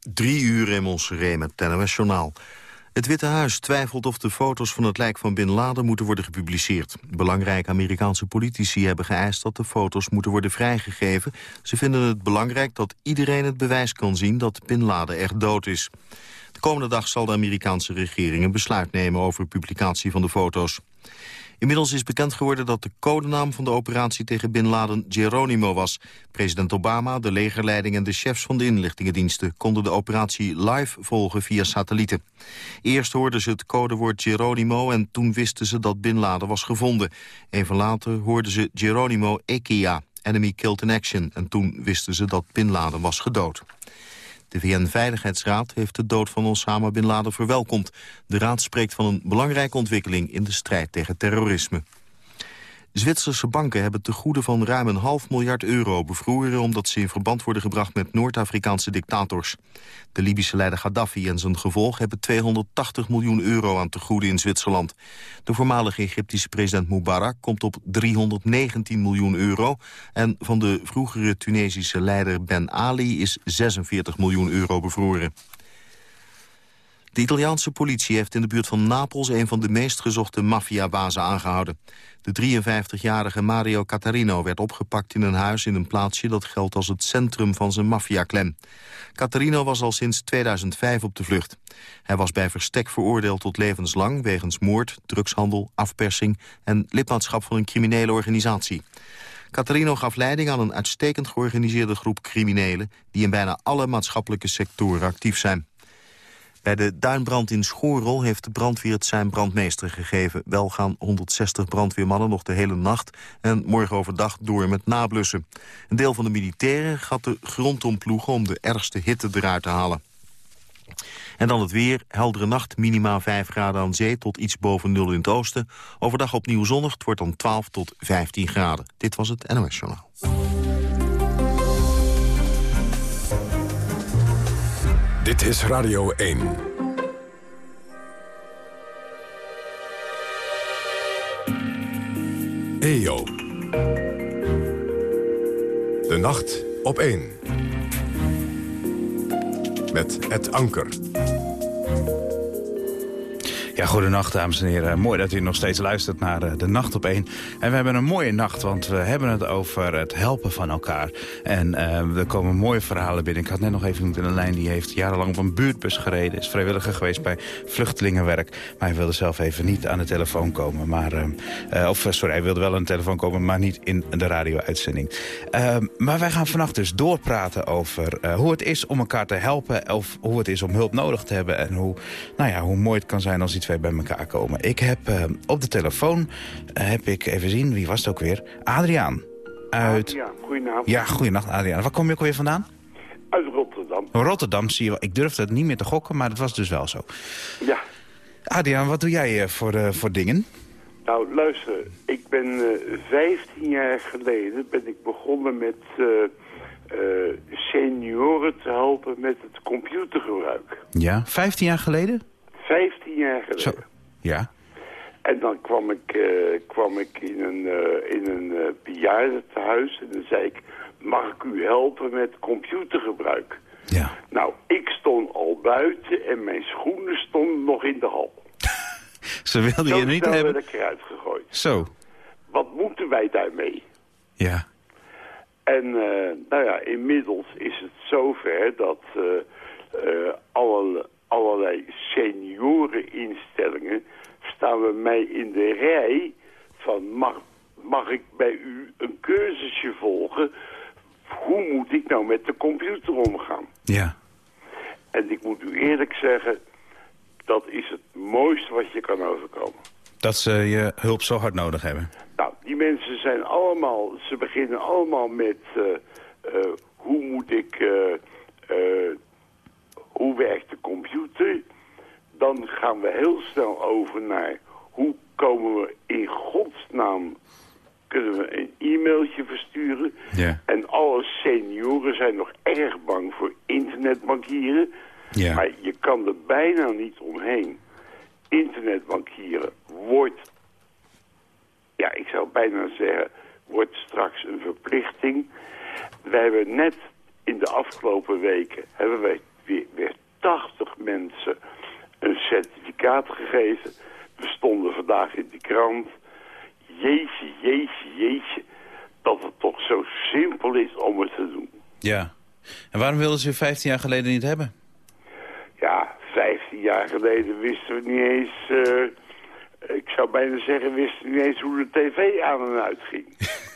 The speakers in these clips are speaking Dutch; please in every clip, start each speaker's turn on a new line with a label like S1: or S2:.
S1: Drie uur in Montserrat met het Journaal. Het Witte Huis twijfelt of de foto's van het lijk van Bin Laden moeten worden gepubliceerd. Belangrijke Amerikaanse politici hebben geëist dat de foto's moeten worden vrijgegeven. Ze vinden het belangrijk dat iedereen het bewijs kan zien dat Bin Laden echt dood is. De komende dag zal de Amerikaanse regering een besluit nemen over publicatie van de foto's. Inmiddels is bekend geworden dat de codenaam van de operatie tegen Bin Laden Geronimo was. President Obama, de legerleiding en de chefs van de inlichtingendiensten konden de operatie live volgen via satellieten. Eerst hoorden ze het codewoord Geronimo en toen wisten ze dat Bin Laden was gevonden. Even later hoorden ze Geronimo Ekia, Enemy Killed in Action, en toen wisten ze dat Bin Laden was gedood. De VN-veiligheidsraad heeft de dood van Osama Bin Laden verwelkomd. De raad spreekt van een belangrijke ontwikkeling in de strijd tegen terrorisme. Zwitserse banken hebben te goede van ruim een half miljard euro bevroren... omdat ze in verband worden gebracht met Noord-Afrikaanse dictators. De Libische leider Gaddafi en zijn gevolg hebben 280 miljoen euro aan te goede in Zwitserland. De voormalige Egyptische president Mubarak komt op 319 miljoen euro... en van de vroegere Tunesische leider Ben Ali is 46 miljoen euro bevroren. De Italiaanse politie heeft in de buurt van Napels... een van de meest gezochte maffiabazen aangehouden. De 53-jarige Mario Catarino werd opgepakt in een huis in een plaatsje... dat geldt als het centrum van zijn maffiaklem. Catarino was al sinds 2005 op de vlucht. Hij was bij verstek veroordeeld tot levenslang... wegens moord, drugshandel, afpersing en lidmaatschap van een criminele organisatie. Catarino gaf leiding aan een uitstekend georganiseerde groep criminelen... die in bijna alle maatschappelijke sectoren actief zijn. Bij de duinbrand in Schorel heeft de brandweer het zijn brandmeester gegeven. Wel gaan 160 brandweermannen nog de hele nacht en morgen overdag door met nablussen. Een deel van de militairen gaat de grond omploegen om de ergste hitte eruit te halen. En dan het weer. Heldere nacht, minima 5 graden aan zee tot iets boven nul in het oosten. Overdag opnieuw zonnig, het wordt dan 12 tot 15 graden. Dit was het NOS Journaal.
S2: Dit is Radio 1. EO. De nacht op 1. Met het anker.
S3: Ja, goedenacht dames en heren. Mooi dat u nog steeds luistert naar eh, de Nacht op 1. En we hebben een mooie nacht, want we hebben het over het helpen van elkaar. En uh, er komen mooie verhalen binnen. Ik had net nog even iemand in lijn die heeft jarenlang op een buurtbus gereden. Is vrijwilliger geweest bij vluchtelingenwerk. Maar hij wilde zelf even niet aan de telefoon komen. Maar, uh, of sorry, hij wilde wel aan de telefoon komen, maar niet in de radio-uitzending. maar wij gaan vannacht dus doorpraten over hoe het is om elkaar te helpen. Of hoe het is om hulp nodig te hebben. En hoe, nou ja, hoe mooi het kan zijn als iets bij elkaar komen. Ik heb uh, op de telefoon, uh, heb ik even zien, wie was het ook weer? Adriaan. Uit...
S4: Ja, goedenavond.
S3: Ja, goedenacht Adriaan. Waar kom je ook alweer vandaan?
S4: Uit Rotterdam.
S3: Rotterdam, zie je wel. Ik durfde het niet meer te gokken, maar het was dus wel zo.
S4: Ja.
S3: Adriaan, wat doe jij uh, voor, voor dingen?
S4: Nou, luister. Ik ben 15 jaar geleden ben ik begonnen met senioren te helpen met het computergebruik.
S3: Ja, 15 jaar geleden?
S4: 15 jaar geleden. Zo.
S3: Ja.
S4: En dan kwam ik, uh, kwam ik in een, uh, in een uh, bejaardentehuis en dan zei ik... mag ik u helpen met computergebruik?
S3: Ja.
S4: Nou, ik stond al buiten en mijn schoenen stonden nog in de hal.
S3: Ze wilden je niet hebben?
S4: werd ik eruit gegooid.
S3: Zo.
S4: Wat moeten wij daarmee?
S3: Ja.
S4: En nou ja, inmiddels is het zover dat alle allerlei senioreninstellingen staan we mij in de rij van mag, mag ik bij u een cursusje volgen? Hoe moet ik nou met de computer omgaan?
S3: Ja.
S4: En ik moet u eerlijk zeggen, dat is het mooiste wat je kan overkomen.
S3: Dat ze je hulp zo hard nodig hebben?
S4: Nou, die mensen zijn allemaal, ze beginnen allemaal met uh, uh, hoe moet ik uh, hoe werkt de computer. Dan gaan we heel snel over naar hoe komen we in godsnaam kunnen we een e-mailtje versturen.
S3: Ja.
S4: En alle senioren zijn nog erg bang voor internetbankieren.
S3: Ja.
S4: Maar je kan er bijna niet omheen. Internetbankieren wordt, ja, ik zou bijna zeggen, wordt straks een verplichting. Wij hebben net in de afgelopen weken, hebben wij weer, weer 80 mensen een certificaat gegeven. We stonden vandaag in de krant. Jeetje, jeetje, jeetje. Dat het toch zo simpel is om het te doen.
S3: Ja. En waarom wilden ze u 15 jaar geleden niet hebben?
S4: Ja, 15 jaar geleden wisten we niet eens... eh, ik zou bijna zeggen, wisten we niet eens hoe de tv aan en uit ging.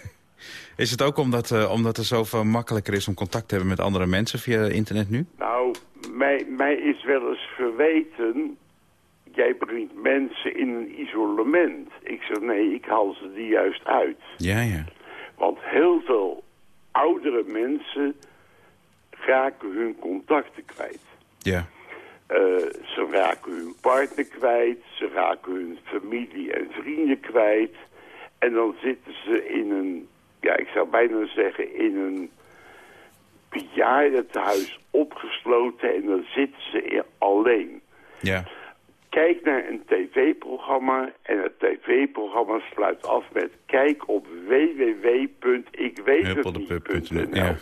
S3: Is het ook omdat, eh, omdat het zoveel makkelijker is om contact te hebben met andere mensen via internet nu?
S4: Nou, mij, mij is wel eens verweten... jij brengt mensen in een isolement. Ik zeg, nee, ik haal ze die juist uit.
S3: Ja, ja.
S4: Want heel veel oudere mensen raken hun contacten kwijt.
S3: Ja.
S4: Eh, ze raken hun partner kwijt, ze raken hun familie en vrienden kwijt. En dan zitten ze in een, ja, ik zou bijna zeggen, in een bejaardentehuis opgesloten en dan zitten ze alleen.
S3: Ja.
S4: Kijk naar een tv-programma en het tv-programma sluit af met kijk op www.ikwethetniet.nl.
S3: Ja.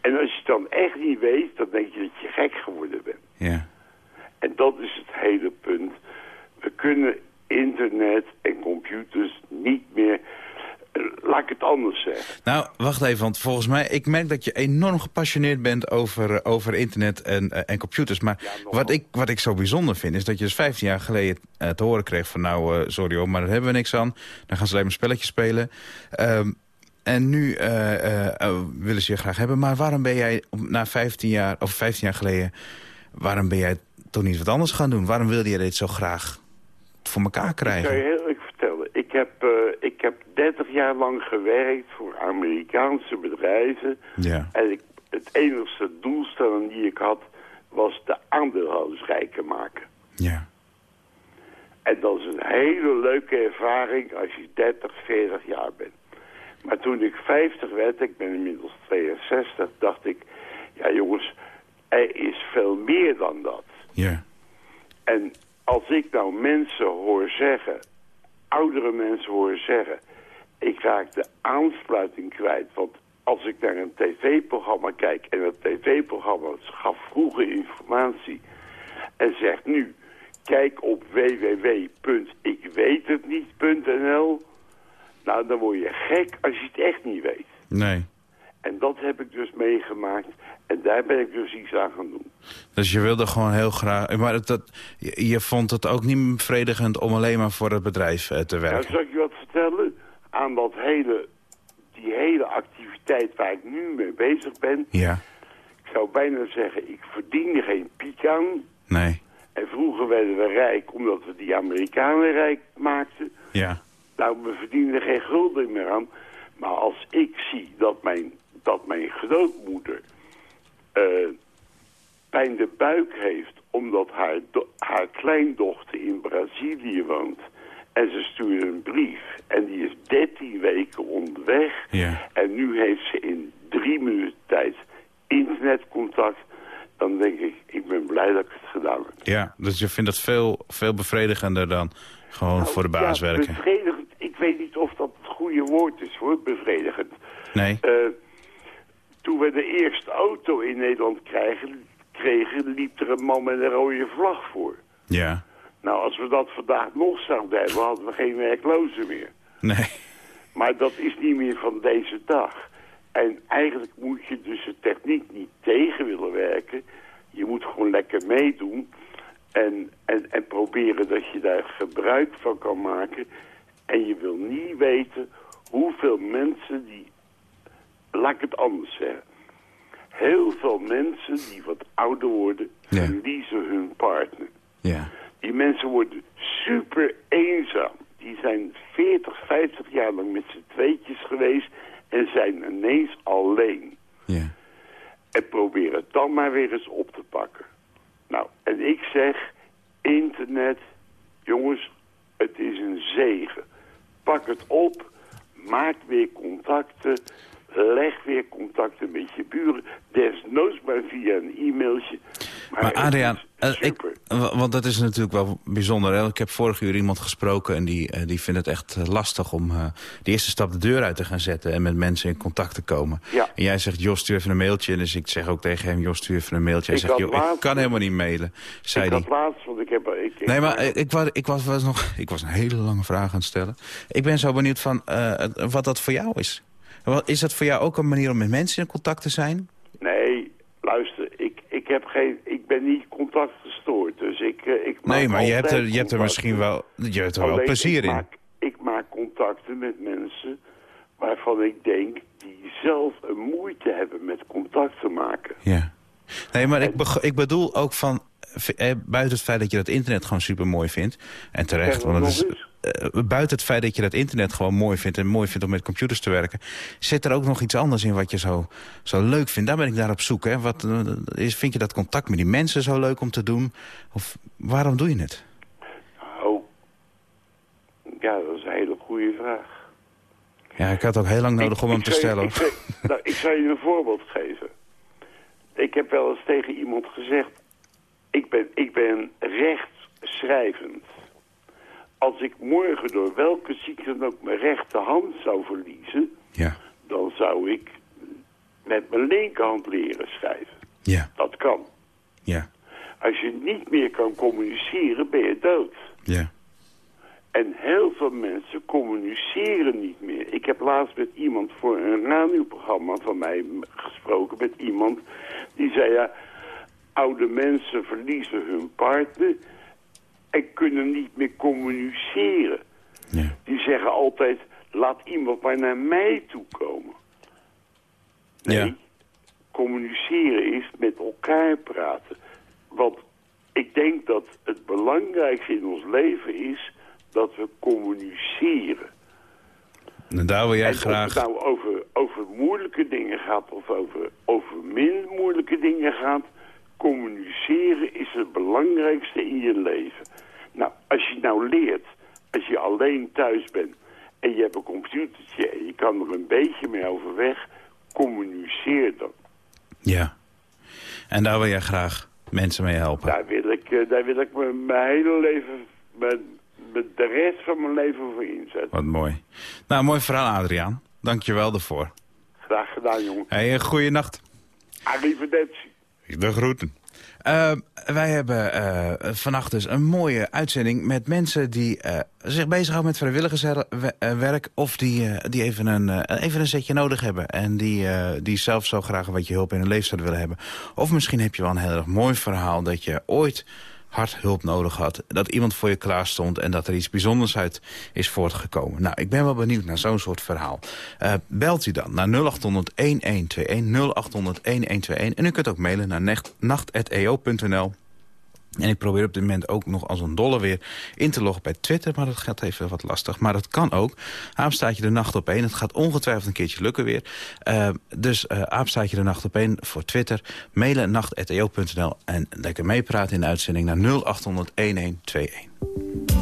S4: En als je het dan echt niet weet, dan denk je dat je gek geworden bent.
S3: Ja.
S4: En dat is het hele punt. We kunnen internet en computers niet meer... Laat ik het anders zeggen.
S3: Nou, wacht even, want volgens mij... Ik merk dat je enorm gepassioneerd bent over, eh, over internet en, eh, en computers. Maar wat, ik, wat ik zo bijzonder vind, is dat je dus 15 jaar geleden eh, te horen kreeg van... nou, sorry hoor, maar daar hebben we niks aan. Dan gaan ze alleen maar spelletjes spelen. Ehm, en nu eh, willen ze je graag hebben. Maar waarom ben jij na 15 jaar, of 15 jaar geleden... waarom ben jij toch niet wat anders gaan doen? Waarom wilde je dit zo graag voor elkaar
S4: Ik kan je
S3: krijgen?
S4: heel vertellen. Ik heb, ik heb 30 jaar lang gewerkt voor Amerikaanse bedrijven.
S3: Ja,
S4: En ik, het enige doelstelling die ik had, was de aandeelhouders rijker maken.
S3: ja,
S4: En dat is een hele leuke ervaring als je 30, 40 jaar bent. Maar toen ik 50 werd, ik ben inmiddels 62, dacht ik... Ja jongens, er is veel meer dan dat.
S3: ja,
S4: En als ik nou mensen hoor zeggen, oudere mensen hoor zeggen... ik raak de aansluiting kwijt, want als ik naar een tv-programma kijk... en het tv-programma gaf vroeger informatie en zegt nu... kijk op www.ikwethetniet.nl... nou, dan word je gek als je het echt niet weet.
S3: nee.
S4: En dat heb ik dus meegemaakt en daar ben ik dus iets aan gaan doen.
S3: Dus je wilde gewoon heel graag... Maar dat, dat, je, je vond het ook niet bevredigend om alleen maar voor het bedrijf eh, te
S4: Nou,
S3: werken?
S4: zal ik je wat vertellen? Aan dat hele, die hele activiteit waar ik nu mee bezig ben...
S3: Ja,
S4: ik zou bijna zeggen, ik verdien er geen piek aan.
S3: nee,
S4: En vroeger werden we rijk omdat we die Amerikanen rijk maakten.
S3: ja,
S4: Nou, we verdienen er geen gulden meer aan. Maar als ik zie dat mijn, dat mijn grootmoeder eh, pijn de buik heeft... omdat haar, haar kleindochter in Brazilië woont... en ze stuurde een brief en die is 13 weken onderweg...
S3: ja.
S4: en nu heeft ze in drie minuten tijd internetcontact... dan denk ik, ik ben blij dat ik het gedaan heb.
S3: Ja, dus je vindt het veel, veel bevredigender dan gewoon
S4: Nou,
S3: voor de baas
S4: ja,
S3: werken?
S4: bevredigend. Ik weet niet of dat het goede woord is, hoor, bevredigend.
S3: Nee?
S4: Eh, toen we de eerste auto in Nederland krijgen, kregen, liep er een man met een rode vlag voor.
S3: Ja.
S4: Nou, als we dat vandaag nog zouden hebben, hadden we geen werklozen meer.
S3: Nee.
S4: Maar dat is niet meer van deze dag. En eigenlijk moet je dus de techniek niet tegen willen werken. Je moet gewoon lekker meedoen. En, en, en proberen dat je daar gebruik van kan maken. En je wil niet weten hoeveel mensen die... Laat ik het anders zeggen. Heel veel mensen die wat ouder worden,
S3: Ja.
S4: verliezen hun partner.
S3: Ja.
S4: Die mensen worden super eenzaam. Die zijn 40, 50 jaar lang met z'n tweetjes geweest en zijn ineens alleen.
S3: Ja.
S4: En proberen het dan maar weer eens op te pakken. Nou, en ik zeg, internet, jongens, het is een zegen. Pak het op, maak weer contacten, leg weer contacten met je buren. Desnoods maar via een e-mailtje.
S3: Maar
S4: het
S3: Adriaan, Eh. Ik, want dat is natuurlijk wel bijzonder. Hè? Ik heb vorig uur iemand gesproken en die, eh, die vindt het echt eh, lastig om uh, de eerste stap de deur uit te gaan zetten en met mensen in contact te komen.
S4: Ja.
S3: En jij zegt, Jos, stuur even een mailtje. Dus ik zeg ook tegen hem, Jos, stuur even een mailtje. Hij
S4: Ik
S3: zegt, joh, ik
S4: laatst-
S3: kan helemaal niet mailen, zei
S4: ik had laatst, want ik heb... Ik, ik-
S3: Nee, maar ik, was, ik, was, was nog, ik was een hele lange vraag aan het stellen. Ik ben zo benieuwd van wat dat voor jou is. Is dat voor jou ook een manier om met mensen in contact te zijn?
S4: Nee, luister, ik, ik, heb geen, ik ben niet contactgestoord, dus ik, eh, ik maak
S3: Nee, maar je hebt er, je hebt er misschien wel, je hebt er wel plezier
S4: ik
S3: in.
S4: Maak, ik maak contacten met mensen waarvan ik denk die zelf een moeite hebben met contact te maken.
S3: Ja. Nee, maar ik, ik bedoel ook van... eh, buiten het feit dat je dat internet gewoon super mooi vindt... en terecht, want het is, eh, buiten het feit dat je dat internet gewoon mooi vindt... en mooi vindt om met computers te werken... zit er ook nog iets anders in wat je zo, zo leuk vindt. Daar ben ik naar op zoek. Hè. Wat, eh, is, vind je dat contact met die mensen zo leuk om te doen? Of waarom doe je het?
S4: Oh, ja, dat is een hele goede vraag.
S3: Ja, ik had ook heel lang nodig
S4: Ik-
S3: om hem te
S4: je-
S3: stellen.
S4: Ik, zou- nou, ik zou je een voorbeeld geven. Ik heb wel eens tegen iemand gezegd... ik ben, ik ben rechtschrijvend. Als ik morgen door welke ziekte dan ook mijn rechterhand zou verliezen...
S3: Ja,
S4: dan zou ik met mijn linkerhand leren schrijven.
S3: ja,
S4: Dat kan.
S3: ja,
S4: Als je niet meer kan communiceren, ben je dood.
S3: ja.
S4: En heel veel mensen communiceren niet meer. Ik heb laatst met iemand voor een radioprogramma van mij gesproken. Met iemand die zei, ja, oude mensen verliezen hun partner en kunnen niet meer communiceren.
S3: ja.
S4: Die zeggen altijd, laat iemand maar naar mij toe komen. Nee,
S3: Ja.
S4: communiceren is met elkaar praten. Want ik denk dat het belangrijkste in ons leven is dat we communiceren.
S3: En daar wil jij
S4: en of
S3: graag...
S4: het nou over, over moeilijke dingen gaat of over, over minder moeilijke dingen gaat... communiceren is het belangrijkste in je leven. Nou, als je nou leert, als je alleen thuis bent en je hebt een computertje... en je kan er een beetje mee overweg, communiceer dan.
S3: Ja. En daar wil jij graag mensen mee helpen.
S4: Daar wil ik, eh, daar wil ik mijn, mijn hele leven, mijn, de rest van mijn leven voor inzetten.
S3: Wat mooi. Nou, mooi verhaal, Adriaan. Dank je wel daarvoor.
S4: Graag gedaan, jongen.
S3: Hey, een goeie nacht.
S4: Arrivederci.
S3: De groeten. Eh, wij hebben eh, vannacht dus een mooie uitzending met mensen die eh, zich bezighouden met vrijwilligerswerk... of die, eh, die even, een, eh, even een zetje nodig hebben en die, eh, die zelf zo graag een beetje hulp in hun zouden willen hebben. Of misschien heb je wel een heel erg mooi verhaal dat je ooit hard hulp nodig had. Dat iemand voor je klaar stond en dat er iets bijzonders uit is voortgekomen. Nou, ik ben wel benieuwd naar zo'n soort verhaal. Eh, belt u dan naar 0800-1121, 0800-1121. En u kunt ook mailen naar nacht- nacht.eo.nl. En ik probeer op dit moment ook nog als een dolle weer in te loggen bij Twitter. Maar dat gaat even wat lastig. Maar dat kan ook. Aapstaatje de nacht op één. Het gaat ongetwijfeld een keertje lukken weer. Eh, dus eh aapstaatje de nacht op één voor Twitter. Mailen nacht.eo.nl. En lekker meepraten in de uitzending naar 0800 1121.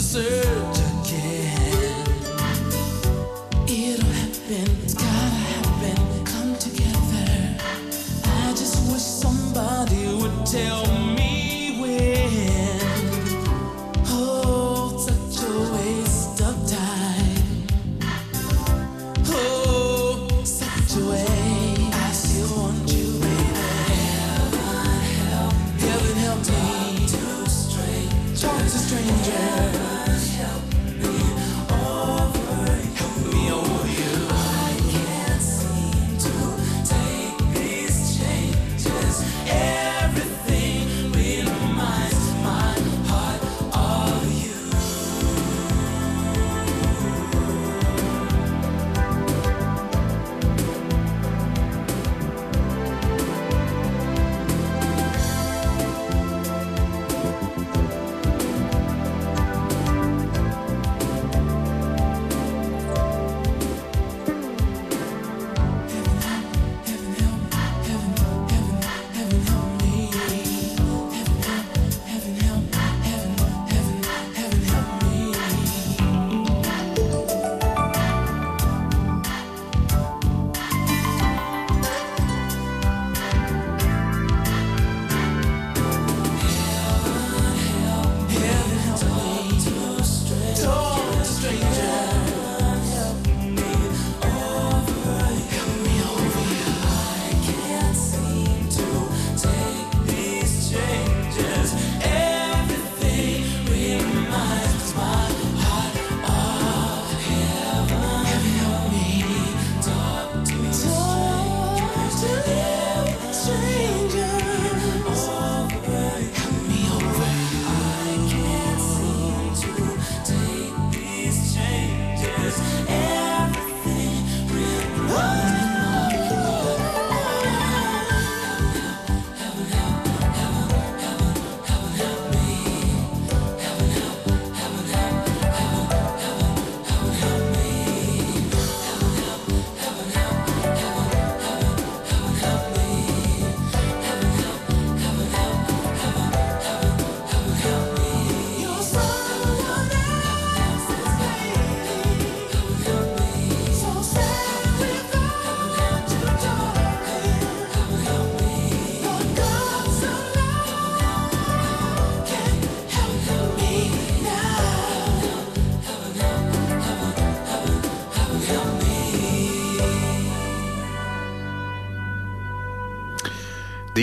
S5: to say.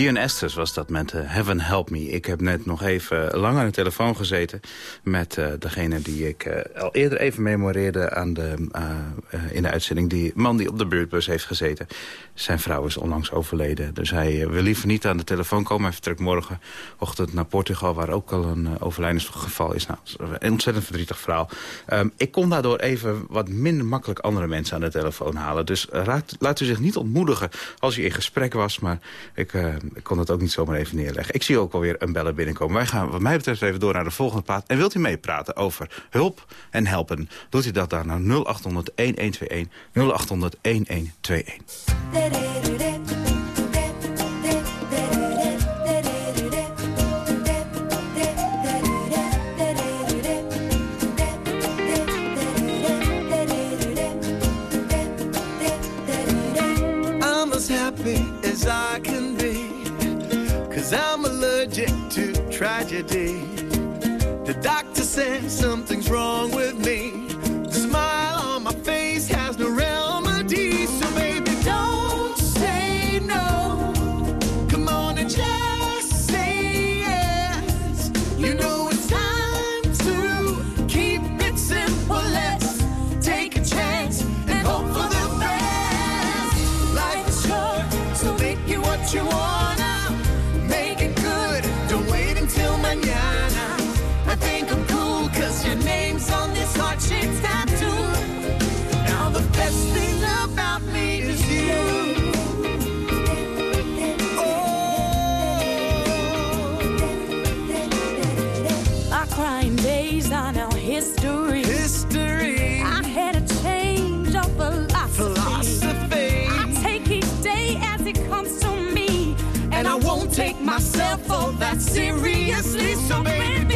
S3: Dion Estes was dat met eh, Heaven Help Me. Ik heb net nog even lang aan de telefoon gezeten... met eh, degene die ik eh, al eerder even memoreerde aan de, in de uitzending. Die man die op de buurtbus heeft gezeten. Zijn vrouw is onlangs overleden. Dus hij wil liever niet aan de telefoon komen. Hij vertrekt morgenochtend naar Portugal... waar ook al een overlijdensgeval is. Nou, een ontzettend verdrietig verhaal. Ehm, ik kon daardoor even wat minder makkelijk andere mensen aan de telefoon halen. Dus raad, laat u zich niet ontmoedigen als u in gesprek was. Maar ik, eh, ik kon het ook niet zomaar even neerleggen. Ik zie ook alweer een bellen binnenkomen. Wij gaan wat mij betreft even door naar de volgende plaat. En wilt u meepraten over hulp en helpen? Doet u dat dan naar 0800 1121
S6: tragedy. The doctor says something's wrong with that seriously. So baby,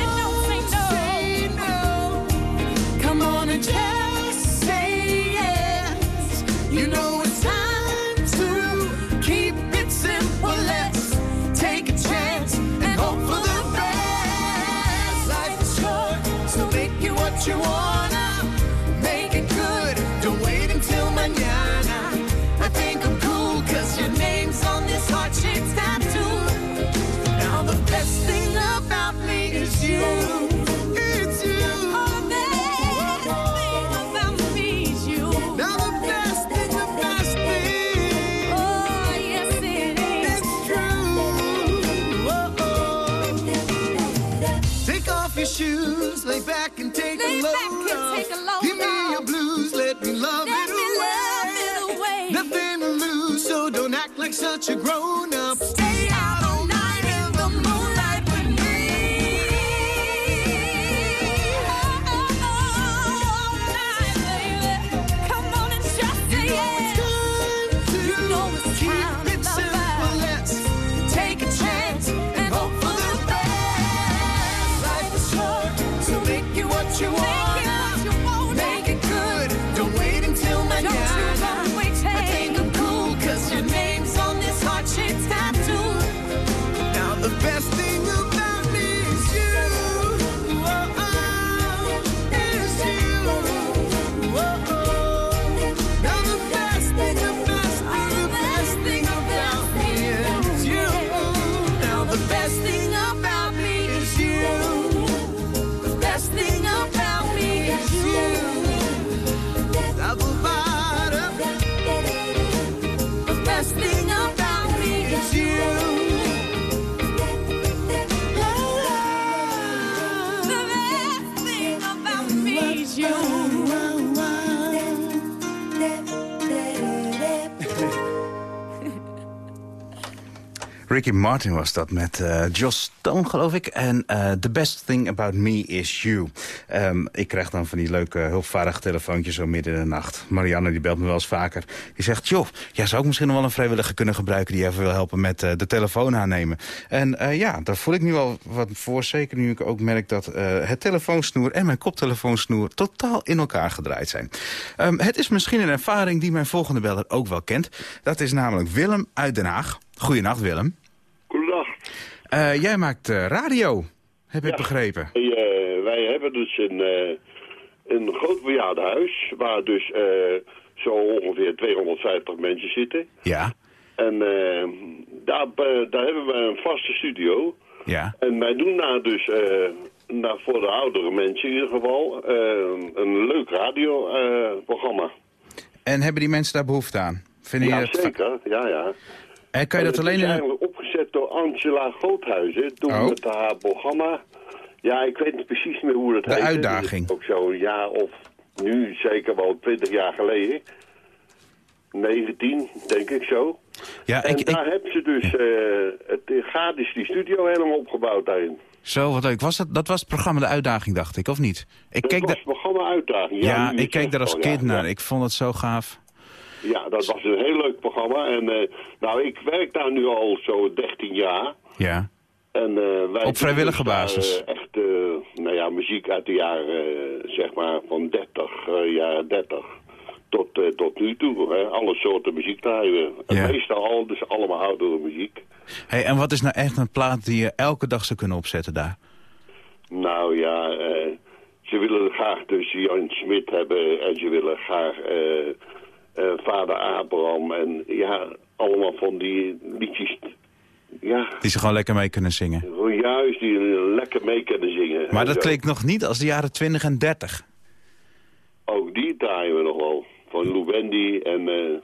S6: a grown
S3: Ricky Martin was dat met Joss Stone, geloof ik. En eh The Best Thing About Me Is You. Ehm, ik krijg dan van die leuke hulpvaardige telefoontjes zo midden in de nacht. Marianne die belt me wel eens vaker. Die zegt, joh, jij zou ook misschien nog wel een vrijwilliger kunnen gebruiken... die even wil helpen met eh, de telefoon aannemen. En ja, daar voel ik nu al wat voor. Zeker nu ik ook merk dat het telefoonsnoer en mijn koptelefoonsnoer... totaal in elkaar gedraaid zijn. Ehm, het is misschien een ervaring die mijn volgende beller ook wel kent. Dat is namelijk Willem uit Den Haag. Goedenacht, Willem. Eh, jij maakt eh, radio, heb ik
S7: Ja.
S3: begrepen.
S7: Wij, eh, wij hebben dus een, een groot bejaardenhuis waar dus eh, zo ongeveer 250 mensen zitten.
S3: Ja,
S7: En daar, daar hebben we een vaste studio.
S3: ja.
S7: En wij doen daar dus, nou, voor de oudere mensen in ieder geval, een leuk radioprogramma.
S3: En hebben die mensen daar behoefte aan? Vinden je
S7: zeker. Ja, ja.
S3: En kan je dat alleen in...
S7: door Angela Groothuizen. Toen
S3: Oh.
S7: met haar programma. Ja, ik weet niet precies meer hoe dat
S3: De
S7: heette.
S3: uitdaging.
S7: Ook zo'n jaar of nu zeker wel 20 jaar geleden. 19, denk ik zo.
S3: Ja,
S7: en
S3: ik, ik,
S7: daar hebben ze dus eh het gratis die studio helemaal opgebouwd daarin.
S3: zo, wat leuk. Was dat, dat was het programma De Uitdaging, dacht ik, of niet? Ik
S7: Dat
S3: keek,
S7: was het programma uitdaging.
S3: ja, ik keek daar als kind naar.
S7: Ja.
S3: Ik vond het zo gaaf.
S7: Ja, dat was een heel leuk programma. En eh, nou, ik werk daar nu al zo 13 jaar.
S3: Ja.
S7: En, eh, wij
S3: Op vrijwillige
S7: dus daar,
S3: basis?
S7: eh, echt, nou ja, muziek uit de jaren, zeg maar, van 30, eh, jaren 30 tot, tot nu toe. Hè. Alle soorten muziek draaien
S3: Ja.
S7: Meestal al, dus allemaal oudere muziek.
S3: Hey, en wat is nou echt een plaat die je elke dag zou kunnen opzetten daar?
S7: Nou ja, ze willen graag dus Jan Smit hebben en ze willen graag eh, Vader Abraham en ja, allemaal van die liedjes. Ja,
S3: Die ze gewoon lekker mee kunnen zingen.
S7: juist die lekker mee kunnen zingen.
S3: Maar dat
S7: zo.
S3: klinkt nog niet als de jaren 20 en 30.
S7: Ook die draaien we nog wel. Van Lou Wendy. En eh,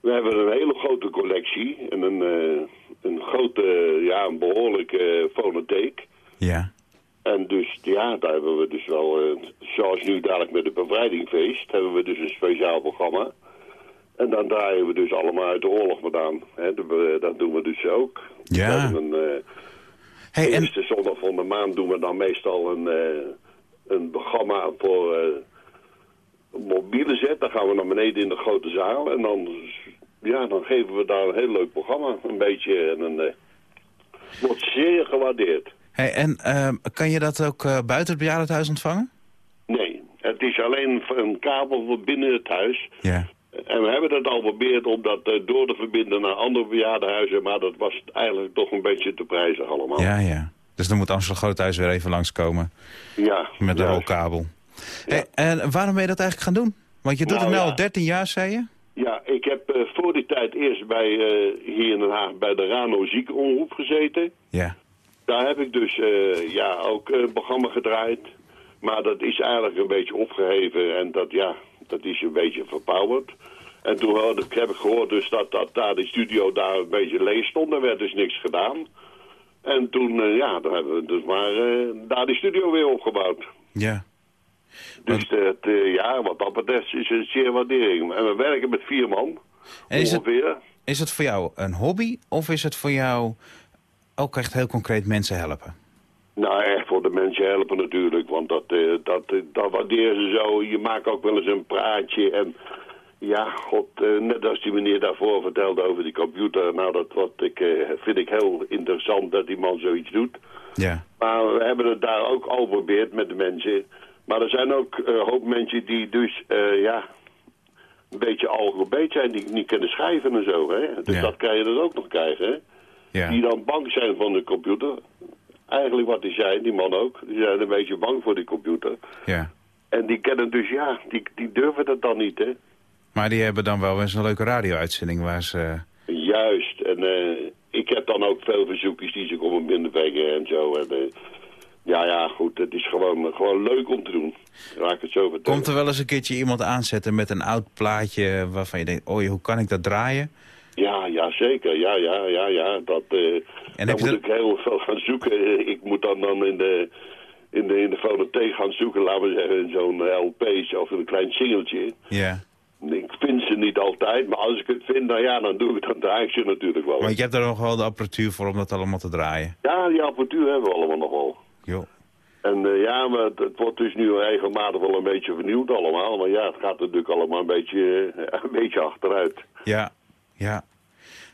S7: we hebben een hele grote collectie. En een, eh, een grote, ja, een behoorlijke fonotheek.
S3: Ja.
S7: En dus, ja, daar hebben we dus wel, eh, zoals nu dadelijk met het bevrijdingfeest, hebben we dus een speciaal programma. En dan draaien we dus allemaal uit de oorlog vandaan. Hè, dat, doen we dus ook.
S3: Ja.
S7: We hebben Een, eh,
S3: Hey,
S7: de
S3: en,
S7: eerste zondag van de maand doen we dan meestal een, eh, een programma voor eh, mobiele zet. Dan gaan we naar beneden in de grote zaal. En dan, ja, dan geven we daar een heel leuk programma. Een beetje. En een, eh, wordt zeer gewaardeerd.
S3: Hey, en ehm, kan je dat ook eh, buiten het bejaardenhuis ontvangen?
S7: Nee, het is alleen een kabel voor binnen het huis.
S3: Ja.
S7: En we hebben dat al geprobeerd om dat eh, door te verbinden naar andere bejaardenhuizen. Maar dat was eigenlijk toch een beetje te prijzig allemaal.
S3: Ja, ja. Dus dan moet Amstel Groothuis weer even langskomen
S7: Ja,
S3: met de rolkabel. Hey, en waarom ben je dat eigenlijk gaan doen? Want je doet
S7: Nou,
S3: het nu
S7: ja.
S3: al 13 jaar, zei je?
S7: Ja, ik heb eh, voor die tijd eerst bij, hier in Den Haag bij de Rano Ziekenomroep gezeten.
S3: Ja.
S7: Daar heb ik dus eh, ja, ook een programma gedraaid. Maar dat is eigenlijk een beetje opgeheven en dat, ja, dat is een beetje verpowerd. En toen had ik, heb ik gehoord dus dat, dat daar de studio daar een beetje leeg stond. Er werd dus niks gedaan. En toen, eh, ja, dan hebben we dus maar eh, daar die studio weer opgebouwd.
S3: Ja.
S7: Dus het, ja, wat dat betreft is het zeer waardering. En we werken met vier man,
S3: En is het,
S7: ongeveer.
S3: is het voor jou een hobby of is het voor jou ook echt heel concreet mensen helpen?
S7: Nou, echt voor de mensen helpen natuurlijk, want dat, eh, dat, eh, dat waarderen ze zo. Je maakt ook wel eens een praatje en ja, god, eh, net als die meneer daarvoor vertelde over die computer. Nou, dat wat ik, vind ik heel interessant dat die man zoiets doet.
S3: Ja.
S7: Maar we hebben het daar ook al geprobeerd met de mensen. Maar er zijn ook een hoop mensen die dus, ja, een beetje algebeet zijn, die niet kunnen schrijven en zo. Hè? Dus
S3: Ja.
S7: dat kan je dus ook nog krijgen, hè?
S3: Ja.
S7: Die dan bang zijn van de computer. Eigenlijk wat die zei, die man ook. Die zijn een beetje bang voor die computer.
S3: ja.
S7: En die kennen dus, ja, die, die durven dat dan niet, hè?
S3: Maar die hebben dan wel eens een leuke radio-uitzending waar ze...
S7: Juist. En eh, ik heb dan ook veel verzoekjes die ze komen binnenbrengen en zo. En, eh, ja, ja, goed. Het is gewoon, gewoon leuk om te doen. Laat ik het zo vertellen.
S3: Komt er wel eens een keertje iemand aanzetten met een oud plaatje waarvan je denkt... oh, hoe kan ik dat draaien?
S7: Ja, ja, zeker. Ja, ja, ja, ja. Dat, eh
S3: En
S7: dan
S3: heb je
S7: moet
S3: dat-
S7: ik heel veel gaan zoeken. Ik moet dan, dan in de, in de, in de gaan zoeken, laten we zeggen, in zo'n LP's of een klein singeltje.
S3: Ja.
S7: Ik vind ze niet altijd, maar als ik het vind, nou ja, dan doe ik dan draai ik ze natuurlijk wel.
S3: Want je hebt er nog wel de apparatuur voor om dat allemaal te draaien.
S7: Ja, die apparatuur hebben we allemaal nog wel.
S3: Jo.
S7: En eh, ja, maar het, het wordt dus nu regelmatig wel een beetje vernieuwd allemaal. Maar ja, het gaat natuurlijk allemaal een beetje, een beetje achteruit.
S3: Ja, ja.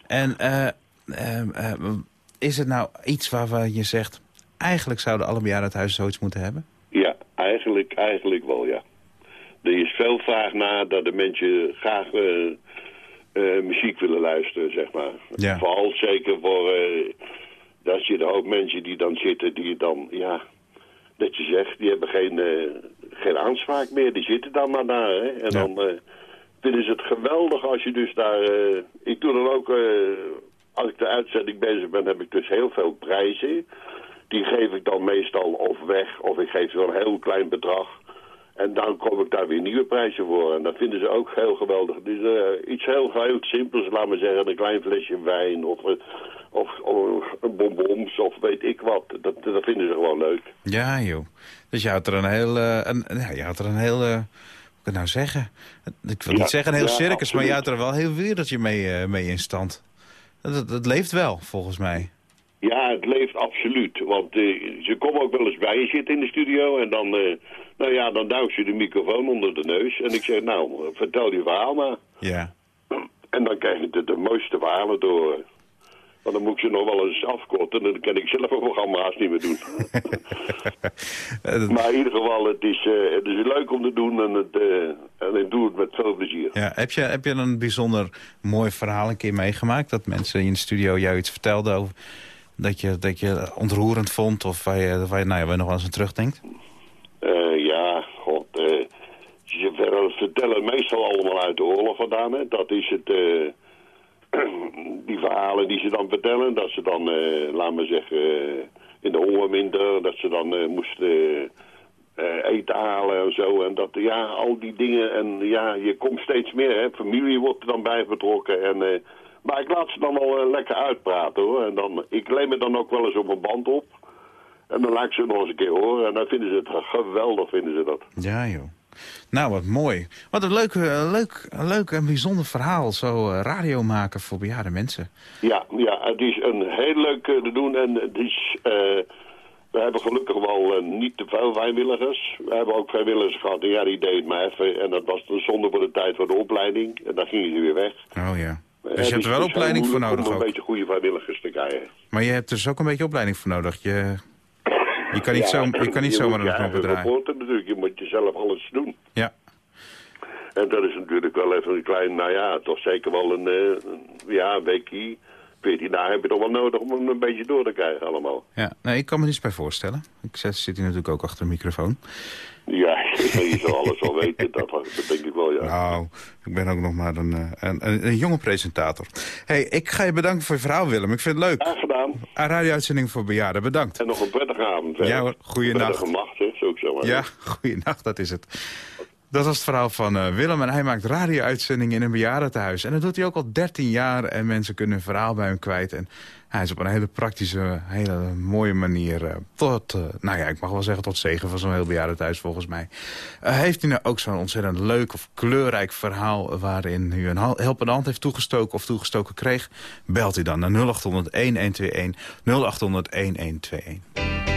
S3: En eh, eh, eh, is het nou iets waarvan je zegt... eigenlijk zouden alle bejaardenhuizen zoiets moeten hebben?
S7: Ja, eigenlijk, eigenlijk wel, ja. Er is veel vraag naar dat de mensen graag eh, muziek willen luisteren, zeg maar.
S3: Ja.
S7: Vooral zeker voor... dat je er ook mensen die dan zitten, die dan, ja... Dat je zegt, die hebben geen, geen aanspraak meer. Die zitten dan maar daar, hè. En
S3: Ja.
S7: dan vinden ze het geweldig als je dus daar... eh, ik doe dan ook... eh, als ik de uitzending bezig ben, heb ik dus heel veel prijzen. Die geef ik dan meestal of weg, of ik geef ze een heel klein bedrag. En dan kom ik daar weer nieuwe prijzen voor. En dat vinden ze ook heel geweldig. Dus eh, iets heel, heel simpels, laat maar zeggen, een klein flesje wijn of, of, of bonbons of weet ik wat. Dat, dat vinden ze gewoon leuk.
S3: Ja, joh. Dus je houdt er een heel... een, je houdt er een heel... nou zeggen? Ik wil
S7: Ja,
S3: niet zeggen een heel
S7: ja,
S3: circus, maar je houdt er wel heel wereldje mee, eh, mee in stand. Dat, dat, dat leeft wel, volgens mij.
S7: Ja, het leeft absoluut. Want eh, ze komen ook wel eens bij je zitten in de studio en dan, eh, nou ja, dan duwt ze de microfoon onder de neus. En ik zeg, nou, vertel je verhaal maar.
S3: Ja.
S7: En dan krijg je de, de mooiste verhalen door. Want dan moet ik ze nog wel eens afkorten. En dan kan ik zelf ook programma's niet meer doen.
S3: Eh, dat-
S7: maar in ieder geval, het is, eh, het is leuk om te doen. En, het, eh, en ik doe het met veel plezier.
S3: ja. Heb, je, heb je een bijzonder mooi verhaal een keer meegemaakt? Dat mensen in de studio jou iets vertelden over... Dat je, dat je ontroerend vond of waar je, waar je, nou ja, waar je nog wel eens aan terugdenkt?
S7: Ja, god. ze ver- vertellen meestal allemaal uit de oorlog vandaan. Hè. Dat is het... die verhalen die ze dan vertellen. Dat ze dan, eh, laat maar zeggen... eh, in de hongerwinter... Dat ze dan eh, moesten... eten halen en zo. En dat, ja, al die dingen. En ja, je komt steeds meer, hè. Familie wordt er dan bij betrokken. En, maar ik laat ze dan wel lekker uitpraten, hoor. En dan, ik leem me dan ook wel eens op een band op. En dan laat ik ze nog eens een keer horen. En dan vinden ze het geweldig, vinden ze dat.
S3: Ja, joh. Nou, wat mooi. Wat een leuk, leuk, een leuk en bijzonder verhaal. Zo eh, radio maken voor bejaarde mensen.
S7: Ja, ja, het is een heel leuk eh, te doen. En het is... eh, we hebben gelukkig wel niet te veel vrijwilligers. We hebben ook vrijwilligers gehad. Ja, die deed het maar even. En dat was dan zonde voor de tijd voor de opleiding. En dan gingen ze weer weg.
S3: Oh ja. Dus je hebt er wel opleiding voor nodig
S7: om een
S3: ook.
S7: beetje goede vrijwilligers te krijgen.
S3: Maar je hebt er dus ook een beetje opleiding voor nodig. Je, je kan niet, zo, je kan niet zomaar een
S7: je
S3: draaien.
S7: reporter natuurlijk. Je moet jezelf alles doen.
S3: Ja.
S7: En dat is natuurlijk wel even een klein, nou ja, toch zeker wel een, eh, een- ja, een weekje. 14 dagen heb je toch wel nodig om hem een beetje door te krijgen allemaal.
S3: ja. Nee, ik kan me niets bij voorstellen. Ik zit, zit hier natuurlijk ook achter de microfoon.
S7: Ja, je zal alles wel weten, dat, dat denk ik wel, ja.
S3: Nou, ik ben ook nog maar een, eh, een, een, een jonge presentator. hey, ik ga je bedanken voor je verhaal, Willem. Ik vind het leuk.
S7: Graag gedaan.
S3: Een radio-uitzending voor bejaarden, bedankt.
S7: En nog een prettige avond.
S3: Ja hoor, goeienacht.
S7: Prettige nacht, hè, ik zo maar
S3: Ja, goeienacht, dat is het. Dat was het verhaal van eh, Willem en hij maakt radio-uitzendingen in een bejaardentehuis. En dat doet hij ook al 13 jaar en mensen kunnen hun verhaal bij hem kwijt. En
S6: Hij is op een hele praktische, hele mooie manier... eh, tot, eh, nou ja, ik mag wel zeggen tot zegen van zo'n heel bejaardentehuis volgens mij. Heeft u nou ook zo'n ontzettend leuk of kleurrijk verhaal... waarin u een helpende hand heeft toegestoken of toegestoken kreeg? Belt u dan naar 0800-1121, 0800-1121.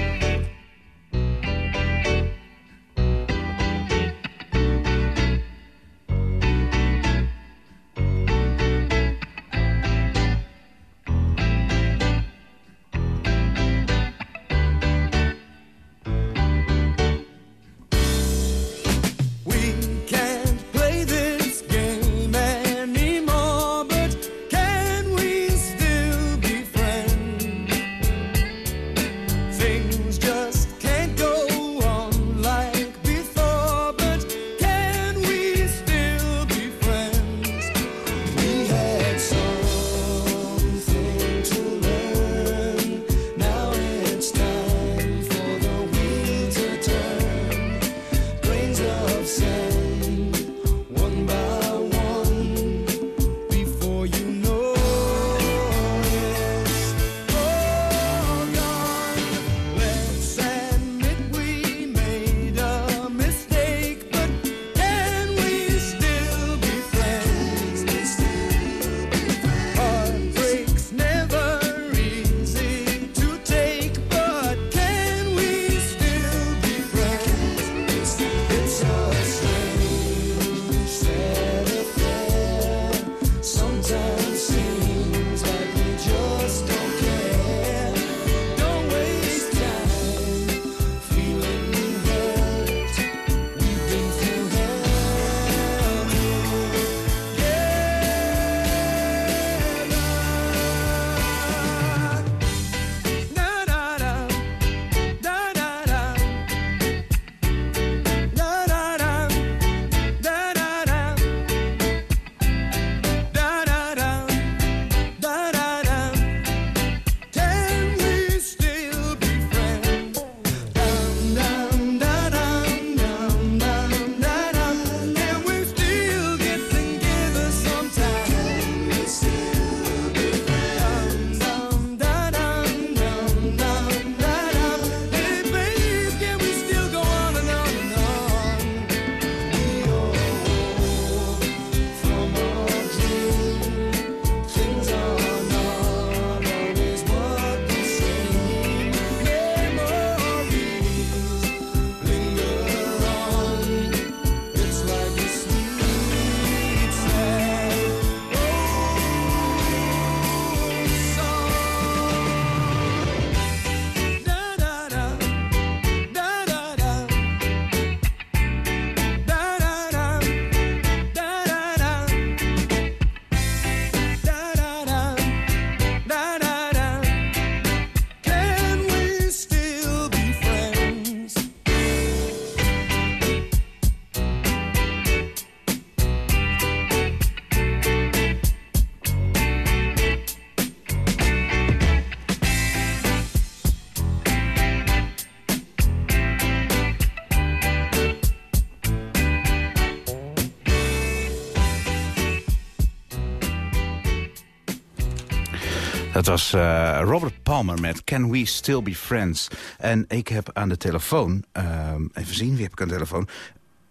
S6: Was eh, Robert Palmer met Can We Still Be Friends. En ik heb aan de telefoon, ehm, even zien, wie heb ik aan de telefoon?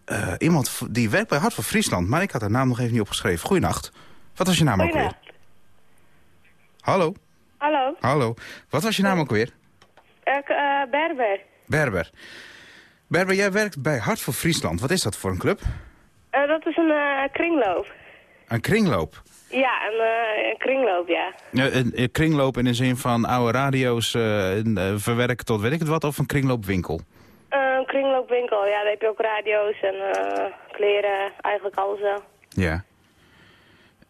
S6: Eh, iemand die werkt bij Hart van Friesland, maar ik had haar naam nog even niet opgeschreven. Goeienacht. Wat was je naam ook weer? Hallo,
S8: Hallo,
S6: hallo. Wat was je naam ook weer?
S8: Eh, Berber.
S6: Berber. Berber, jij werkt bij Hart voor Friesland. Wat is dat voor een club?
S8: Dat is een kringloop.
S6: Een kringloop.
S8: Ja, een, eh, een kringloop, ja.
S6: Een, een kringloop in de zin van oude radio's eh, eh, verwerken tot weet ik het wat, of een kringloopwinkel?
S8: Een kringloopwinkel, ja, daar heb je ook radio's en kleren, eigenlijk alles wel.
S6: Ja.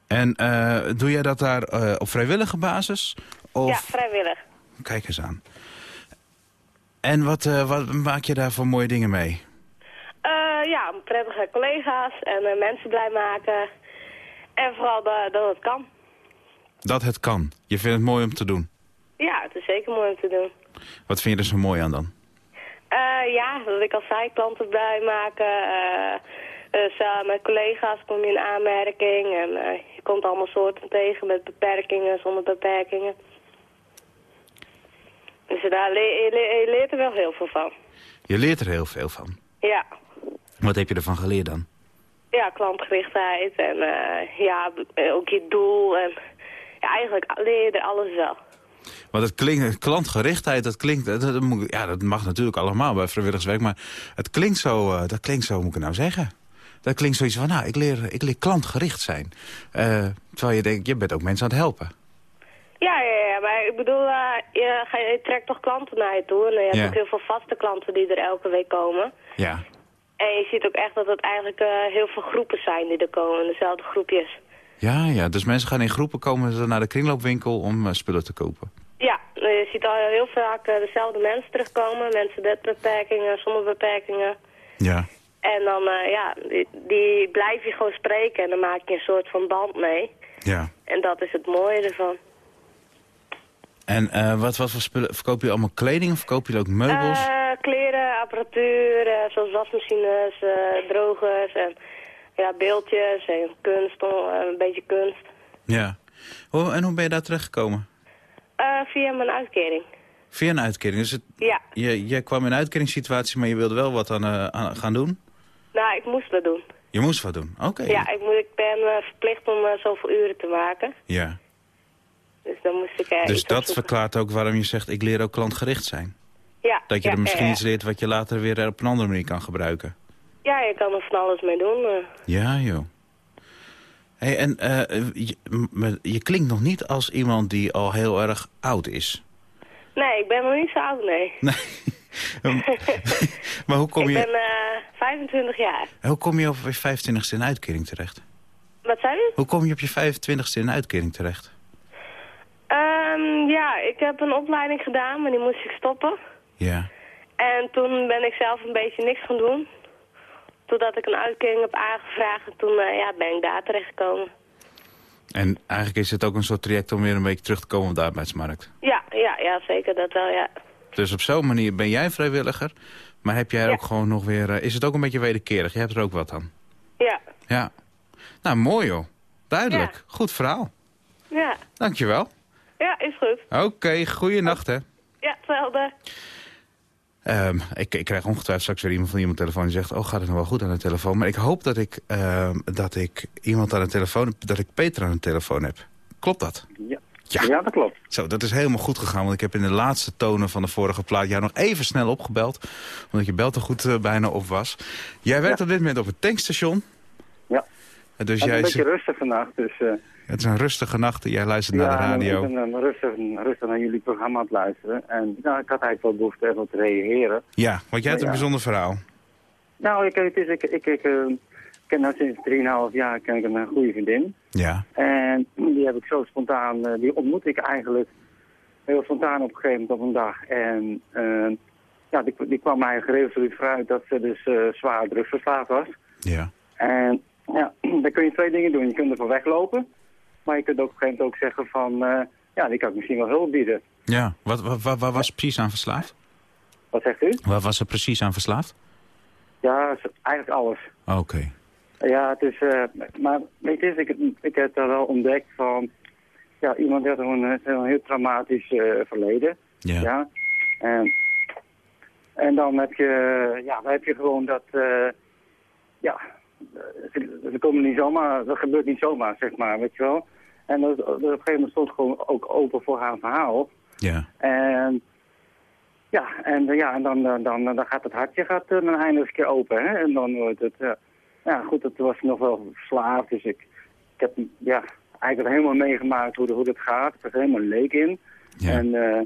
S6: En eh, doe jij dat daar op vrijwillige basis? Of...
S8: Ja, vrijwillig.
S6: Kijk eens aan. En wat, wat maak je daar voor mooie dingen mee?
S8: Ja, prettige collega's en mensen blij maken. En vooral dat, dat het kan.
S6: Dat het kan. Je vindt het mooi om te doen.
S8: Ja, het is zeker mooi om te doen.
S6: Wat vind je er zo mooi aan dan?
S8: Eh, ja, dat ik als zij klanten blij maken. dus met collega's kom je in aanmerking. En je komt allemaal soorten tegen met beperkingen, zonder beperkingen. Dus daar le je, le- je leert er wel heel veel van.
S3: Je leert er heel veel van.
S8: Ja.
S3: Wat heb je ervan geleerd dan?
S8: Ja, klantgerichtheid en eh, ja, ook je doel. En ja, eigenlijk leer je er alles wel.
S3: Want het klinkt, klantgerichtheid, dat klinkt, dat, dat moet- ja, dat mag natuurlijk allemaal bij vrijwilligerswerk, maar het klinkt zo, eh, dat klinkt zo, moet ik het nou zeggen? Dat klinkt zoiets van, nou, ik leer, ik leer klantgericht zijn. Eh, terwijl je denkt, je bent ook mensen aan het helpen.
S8: Ja, ja, ja, maar ik bedoel, je, je trekt toch klanten naar je toe. En je hebt
S3: Ja.
S8: ook heel veel vaste klanten die er elke week komen.
S3: Ja.
S8: En je ziet ook echt dat het eigenlijk eh, heel veel groepen zijn die er komen, dezelfde groepjes.
S3: Ja, ja, dus mensen gaan in groepen komen ze naar de kringloopwinkel om eh, spullen te kopen.
S8: Ja, eh, je ziet al heel vaak eh, dezelfde mensen terugkomen. Mensen met beperkingen, zonder beperkingen.
S3: Ja.
S8: En dan, ja, die, die blijf je gewoon spreken en dan maak je een soort van band mee.
S3: Ja.
S8: En dat is het mooie ervan.
S3: En eh, wat, wat voor spullen, verkoop je allemaal kleding of verkoop je ook meubels?
S8: Eh, kleren, apparatuur, eh, zoals wasmachines, drogers en ja, beeldjes en kunst, een beetje kunst.
S3: ja. Hoe, en hoe ben je daar terechtgekomen?
S8: Via mijn uitkering.
S3: Via een uitkering. Dus het,
S8: Ja,
S3: je, je kwam in een uitkeringssituatie, maar je wilde wel wat aan, aan gaan doen?
S8: nou, ik moest dat doen.
S3: Je moest wat doen, oké.
S8: Ja, ik, moet, ik ben verplicht om zoveel uren te maken.
S3: Ja.
S8: Dus dan moest ik eh,
S3: Dus dat verklaart ook waarom je zegt, ik leer ook klantgericht zijn.
S8: Ja,
S3: Dat je
S8: ja,
S3: er misschien
S8: ja,
S3: iets leert wat je later weer op een andere manier kan gebruiken.
S8: Ja, je kan er van alles mee doen. eh.
S3: Ja, joh. Hey, en eh, je, klinkt nog niet als iemand die al heel erg oud is.
S8: Nee, ik ben nog niet zo oud, nee.
S3: Nee. maar hoe kom,
S8: ik
S3: je,
S8: ben eh 25 jaar.
S3: hoe kom je op je 25ste in uitkering terecht?
S8: Wat zei u?
S3: Hoe kom je op je 25ste in uitkering terecht?
S8: Ik heb een opleiding gedaan, maar die moest ik stoppen.
S3: Ja.
S8: En toen ben ik zelf een beetje niks gaan doen. Totdat ik een uitkering heb aangevraagd en toen eh, ja, ben ik daar terechtgekomen.
S3: En eigenlijk is het ook een soort traject om weer een beetje terug te komen op de arbeidsmarkt.
S8: Ja, ja, ja, zeker dat wel, ja.
S3: Dus op zo'n manier ben jij vrijwilliger, maar heb jij
S8: Ja.
S3: ook gewoon nog weer... eh, is het ook een beetje wederkerig? Je hebt er ook wat aan.
S8: Ja,
S3: Ja. Nou, mooi joh. Duidelijk. Goed verhaal.
S8: ja,
S3: Dankjewel.
S8: Ja, is goed.
S3: Oké, goeienacht hè.
S8: Ja, hetzelfde.
S3: Ehm, ik, ik krijg ongetwijfeld straks weer iemand van iemand telefoon die zegt... oh, gaat het nog wel goed aan de telefoon? Maar ik hoop dat ik, ehm, dat ik iemand aan de telefoon heb... dat ik Peter aan de telefoon heb. Klopt dat?
S9: Ja.
S3: Ja.
S9: ja, dat klopt.
S3: Zo, dat is helemaal goed gegaan. Want ik heb in de laatste tonen van de vorige plaat jou nog even snel opgebeld. Omdat je bel te goed eh, bijna op was. Jij werkt
S9: Ja.
S3: op dit moment op het tankstation.
S9: Ja.
S3: Dus
S9: Het is
S3: jij
S9: een beetje rustig vannacht, dus... eh,
S3: het is een rustige nacht. Jij luistert naar de
S9: ja,
S3: radio.
S9: ik ben rustig, rustig naar jullie programma aan het luisteren. En nou, ik had eigenlijk wel behoefte even te reageren.
S3: Ja, want jij hebt een bijzonder verhaal.
S9: Nou, ik, het is, ik, ik, ik eh, ken nou sinds 3,5 jaar ken ik een goede vriendin.
S3: Ja.
S9: En die heb ik zo spontaan, eh, die ontmoet ik eigenlijk heel spontaan op een gegeven moment op een dag. En eh, ja, die, die kwam mij geregeld vooruit dat ze dus zwaar drugsverslaafd was.
S3: Ja.
S9: En ja, dan kun je twee dingen doen. Je kunt ervoor weglopen, maar je kunt ook op een gegeven moment ook zeggen van, eh, ja, die kan ik misschien wel hulp bieden.
S3: Ja. Wat, wat, wat, waar was ze precies aan verslaafd?
S9: Wat zegt u?
S3: Waar was ze precies aan verslaafd?
S9: Ja, eigenlijk alles.
S3: Oké.
S9: Ja, het is, eh, maar weet je, ik, ik heb daar wel ontdekt van, ja, iemand heeft gewoon een, een heel traumatisch eh, verleden.
S3: Ja.
S9: Ja. En, en dan heb je, ja, dan heb je gewoon dat, eh, ja, eh, ze, ze komen niet zomaar, dat gebeurt niet zomaar, zeg maar, weet je wel. En dat, dat op een gegeven moment stond gewoon ook open voor haar verhaal.
S3: Ja.
S9: En ja, en, ja, en dan, dan, dan, dan gaat het hartje gaat, eh, dan eindelijk een keer open. Hè? En dan wordt het, ja, ja goed, het was nog wel verslaafd. Dus ik, ik heb ja, eigenlijk helemaal meegemaakt hoe, hoe dat gaat. Ik was er helemaal leek in.
S3: Ja.
S9: En, eh,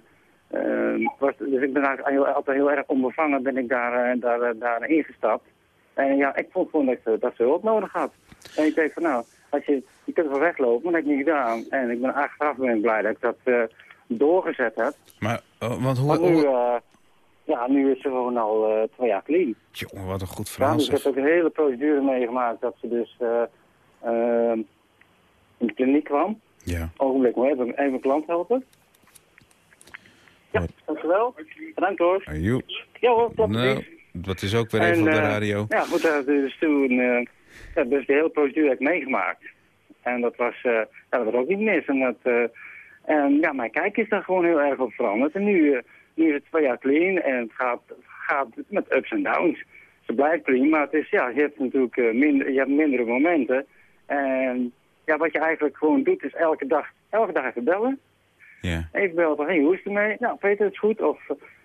S9: eh, was, dus ik ben eigenlijk heel, altijd heel erg onbevangen ben ik daar, eh, daar, daar ingestapt. En ja, ik vond gewoon dat, ze- dat ze hulp nodig had. En ik denk van nou, als je, je kunt er wel weglopen, maar dat heb ik niet gedaan. En ik ben achteraf ben ik blij dat ik dat eh, doorgezet heb.
S3: Maar, oh, want hoe...
S9: Maar nu, eh, ja, nu is ze gewoon al eh, twee jaar clean.
S3: Jongen, wat een goed
S9: Ja,
S3: verhaal
S9: dus ik heb ook een hele procedure meegemaakt dat ze dus eh, eh, in de kliniek kwam.
S3: Ja.
S9: Ogenblik, maar even, even een klant helpen. Ja,
S3: Wat?
S9: dankjewel. Bedankt hoor. Ja hoor, klopt
S3: Nou, dat is ook weer even
S9: En,
S3: op de radio.
S9: Ja, goed, dus toen, ja, dus de hele procedure heb ik meegemaakt. En dat was, eh, ja, dat was ook niet mis. En, dat, eh, en ja, mijn kijk is daar gewoon heel erg op veranderd. En nu, eh, nu is het twee jaar clean en het gaat, gaat met ups en downs. Ze blijft clean, maar het is, ja, je hebt natuurlijk minder, je hebt mindere momenten. En ja, wat je eigenlijk gewoon doet is elke dag, elke dag even bellen.
S3: Ja.
S9: Even bellen van, hé, hey, hoe is het ermee? Nou, Peter, het is goed. Of,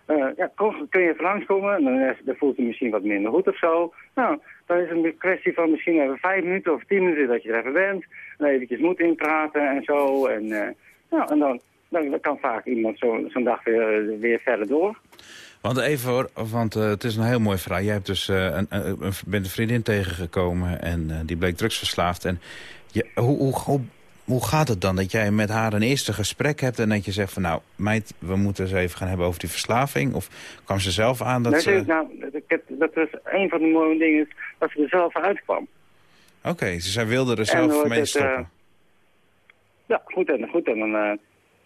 S9: eh, ja, kun je even langskomen? En dan, dan voelt het misschien wat minder goed of zo. Nou, dan is het een kwestie van misschien even vijf minuten of tien minuten dat je er even bent. En eventjes moet inpraten en zo. En, eh, nou, en dan, dan, kan vaak iemand zo- zo'n dag weer, weer verder door.
S3: Want even hoor, want eh, het is een heel mooi verhaal. Jij hebt dus, eh, een, een, bent een vriendin tegengekomen en eh, die bleek drugsverslaafd. En je, hoe, hoe, hoe, hoe gaat het dan dat jij met haar een eerste gesprek hebt... en dat je zegt van nou, meid, we moeten eens even gaan hebben over die verslaving? Of kwam ze zelf aan dat
S9: Nee,
S3: ze...
S9: nou, dat was een van de mooie dingen, dat ze er zelf uitkwam.
S3: Oké, dus zij wilde er zelf mee
S9: het, eh,
S3: stoppen.
S9: Ja, goed en goed. En dan, eh,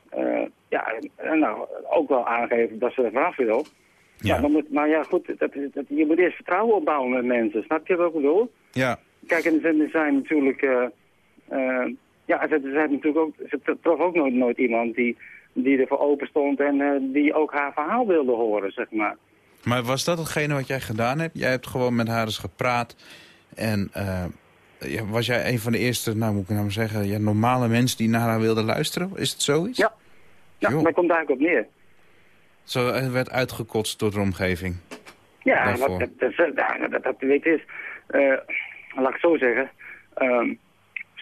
S9: eh, ja, en, nou, ook wel aangeven dat ze er vanaf wil. Ja. dan moet, maar ja, goed, dat, dat, je moet eerst vertrouwen opbouwen met mensen. Snap je wat ik bedoel?
S3: Ja,
S9: Kijk, en er zijn, natuurlijk... eh, ja, er zijn natuurlijk ook, er trof ook nooit, nooit iemand die, die ervoor open stond en eh, die ook haar verhaal wilde horen, zeg maar.
S3: maar was dat hetgene wat jij gedaan hebt? Jij hebt gewoon met haar eens gepraat en... eh, was jij een van de eerste, nou moet ik nou maar zeggen, ja, normale mensen die naar haar wilden luisteren? Is het zoiets?
S9: Ja. Ja,
S3: Joh.
S9: daar komt eigenlijk op neer.
S3: Zo eh, werd uitgekotst door de omgeving.
S9: Ja, dat, dat, dat, dat, weet is, eh, laat ik het zo zeggen, ehm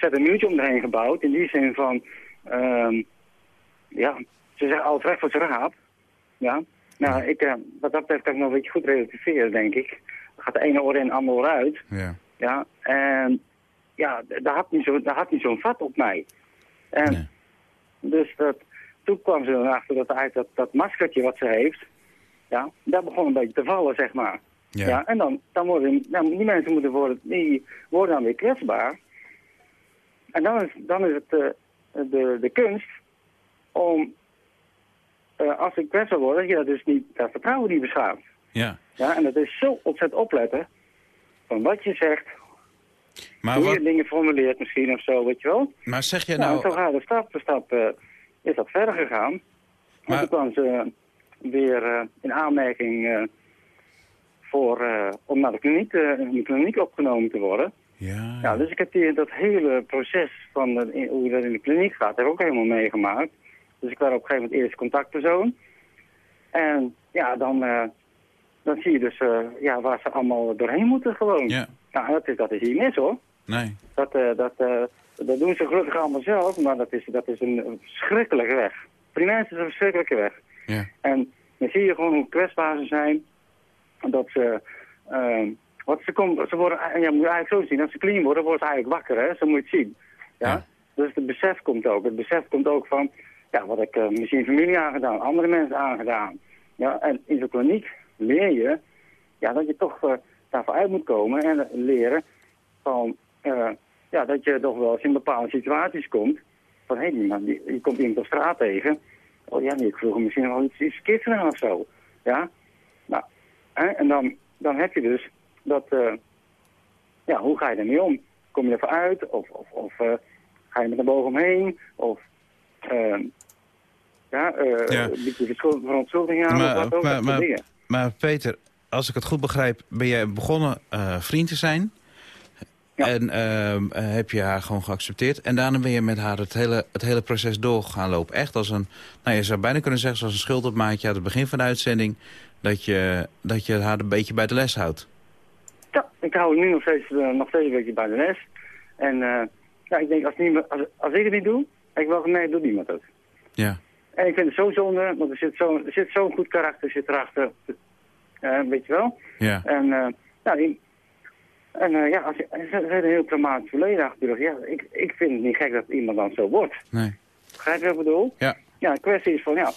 S9: zet een muurtje om erheen gebouwd. In die zin van, ehm, ja, ze zeggen altijd recht voor zijn raap. Ja, nou, ik, eh, wat dat betreft kan ik nog een beetje goed relativeren, denk ik. Dan gaat de ene oor in, de andere oor uit.
S3: Ja.
S9: Ja, en ja, daar had niet zo- daar had niet zo'n vat op mij. En
S3: Nee.
S9: dus dat, toen kwam ze erachter dat eigenlijk dat, dat maskertje wat ze heeft, ja, dat begon een beetje te vallen, zeg maar.
S3: Ja.
S9: Ja. en dan, dan worden nou, die mensen moeten worden, die worden dan weer kwetsbaar. En dan is, dan is het eh, de, de kunst om, eh, als ze kwetsbaar worden, je dat dus niet, dat vertrouwen niet beschaamt.
S3: ja.
S9: Ja, en dat is zo ontzettend opletten van wat je zegt,
S3: Maar,
S9: hoe
S3: wat,
S9: je dingen formuleert misschien of zo, weet je wel.
S3: maar zeg je
S9: Nou,
S3: nou...
S9: en zo gaat het stap voor stap, eh, is dat verder gegaan. En
S3: Maar-
S9: toen kwam ze weer in aanmerking voor, om naar de kliniek, in de kliniek opgenomen te worden.
S3: Ja,
S9: Ja, dus ik heb die, dat hele proces van de- hoe dat in de kliniek gaat, heb ik ook helemaal meegemaakt. Dus ik was op een gegeven moment eerst contactpersoon. En ja, dan, eh, dan zie je dus eh, ja, waar ze allemaal doorheen moeten gewoon.
S3: ja.
S9: Nou, dat is, dat is hier mis hoor.
S3: Nee.
S9: Dat, eh, dat, dat doen ze gelukkig allemaal zelf, maar dat is, dat is een, verschrikkelijke weg. Primair is een verschrikkelijke weg.
S3: Ja.
S9: En dan zie je gewoon hoe kwetsbaar ze zijn. Dat ze, wat ze, komt, ze worden, ja, moet je eigenlijk zo zien, als ze clean worden, worden ze eigenlijk wakker, hè? Zo moet je het zien. Ja?
S3: Ja.
S9: Dus het besef komt ook. Het besef komt ook van, ja, wat ik eh, misschien familie aangedaan, andere mensen aangedaan. Ja? En in zo'n kliniek leer je, ja, dat je toch eh, daarvoor uit moet komen en leren van, eh, ja, dat je toch wel eens in bepaalde situaties komt. Van, hé, hey, man, je komt iemand op straat tegen. Oh ja, nee, ik vroeg misschien wel iets, iets of zo. Ja, nou, hè, en dan, dan heb je dus dat, eh, ja, hoe ga je ermee om? Kom je ervoor uit of, of, of eh, ga je met een boog omheen? Of, eh, ja,
S3: Ja.
S9: bied je verontschuldiging aan
S3: Maar-
S9: of wat ook,
S3: maar- maar-
S9: dingen.
S3: Maar Peter, als ik het goed begrijp, ben jij begonnen vriend te zijn.
S9: Ja.
S3: En ehm, eh, heb je haar gewoon geaccepteerd. En daarna ben je met haar het hele, het hele proces door gaan lopen. Echt als een, nou je zou bijna kunnen zeggen, zoals een schuldopmaatje aan het begin van de uitzending. Dat je, dat je haar een beetje bij de les houdt.
S9: Ik hou nu nog steeds, eh, nog steeds een beetje bij de les. En eh, ja, ik denk, als, niemand, als, als ik het niet doe, heb ik wel gemerkt, doet niemand het.
S3: Ja.
S9: En ik vind het zo zonde, want er zit zo'n er zit zo'n goed karakter zit erachter. Eh, weet je wel?
S3: Ja.
S9: En, ja, die- en eh, ja, als je, ze een heel traumatisch verleden achter de. Ja, ik, ik vind het niet gek dat iemand dan zo wordt.
S3: Nee.
S9: Begrijp je wat ik bedoel?
S3: Ja.
S9: Ja, de kwestie is van, ja,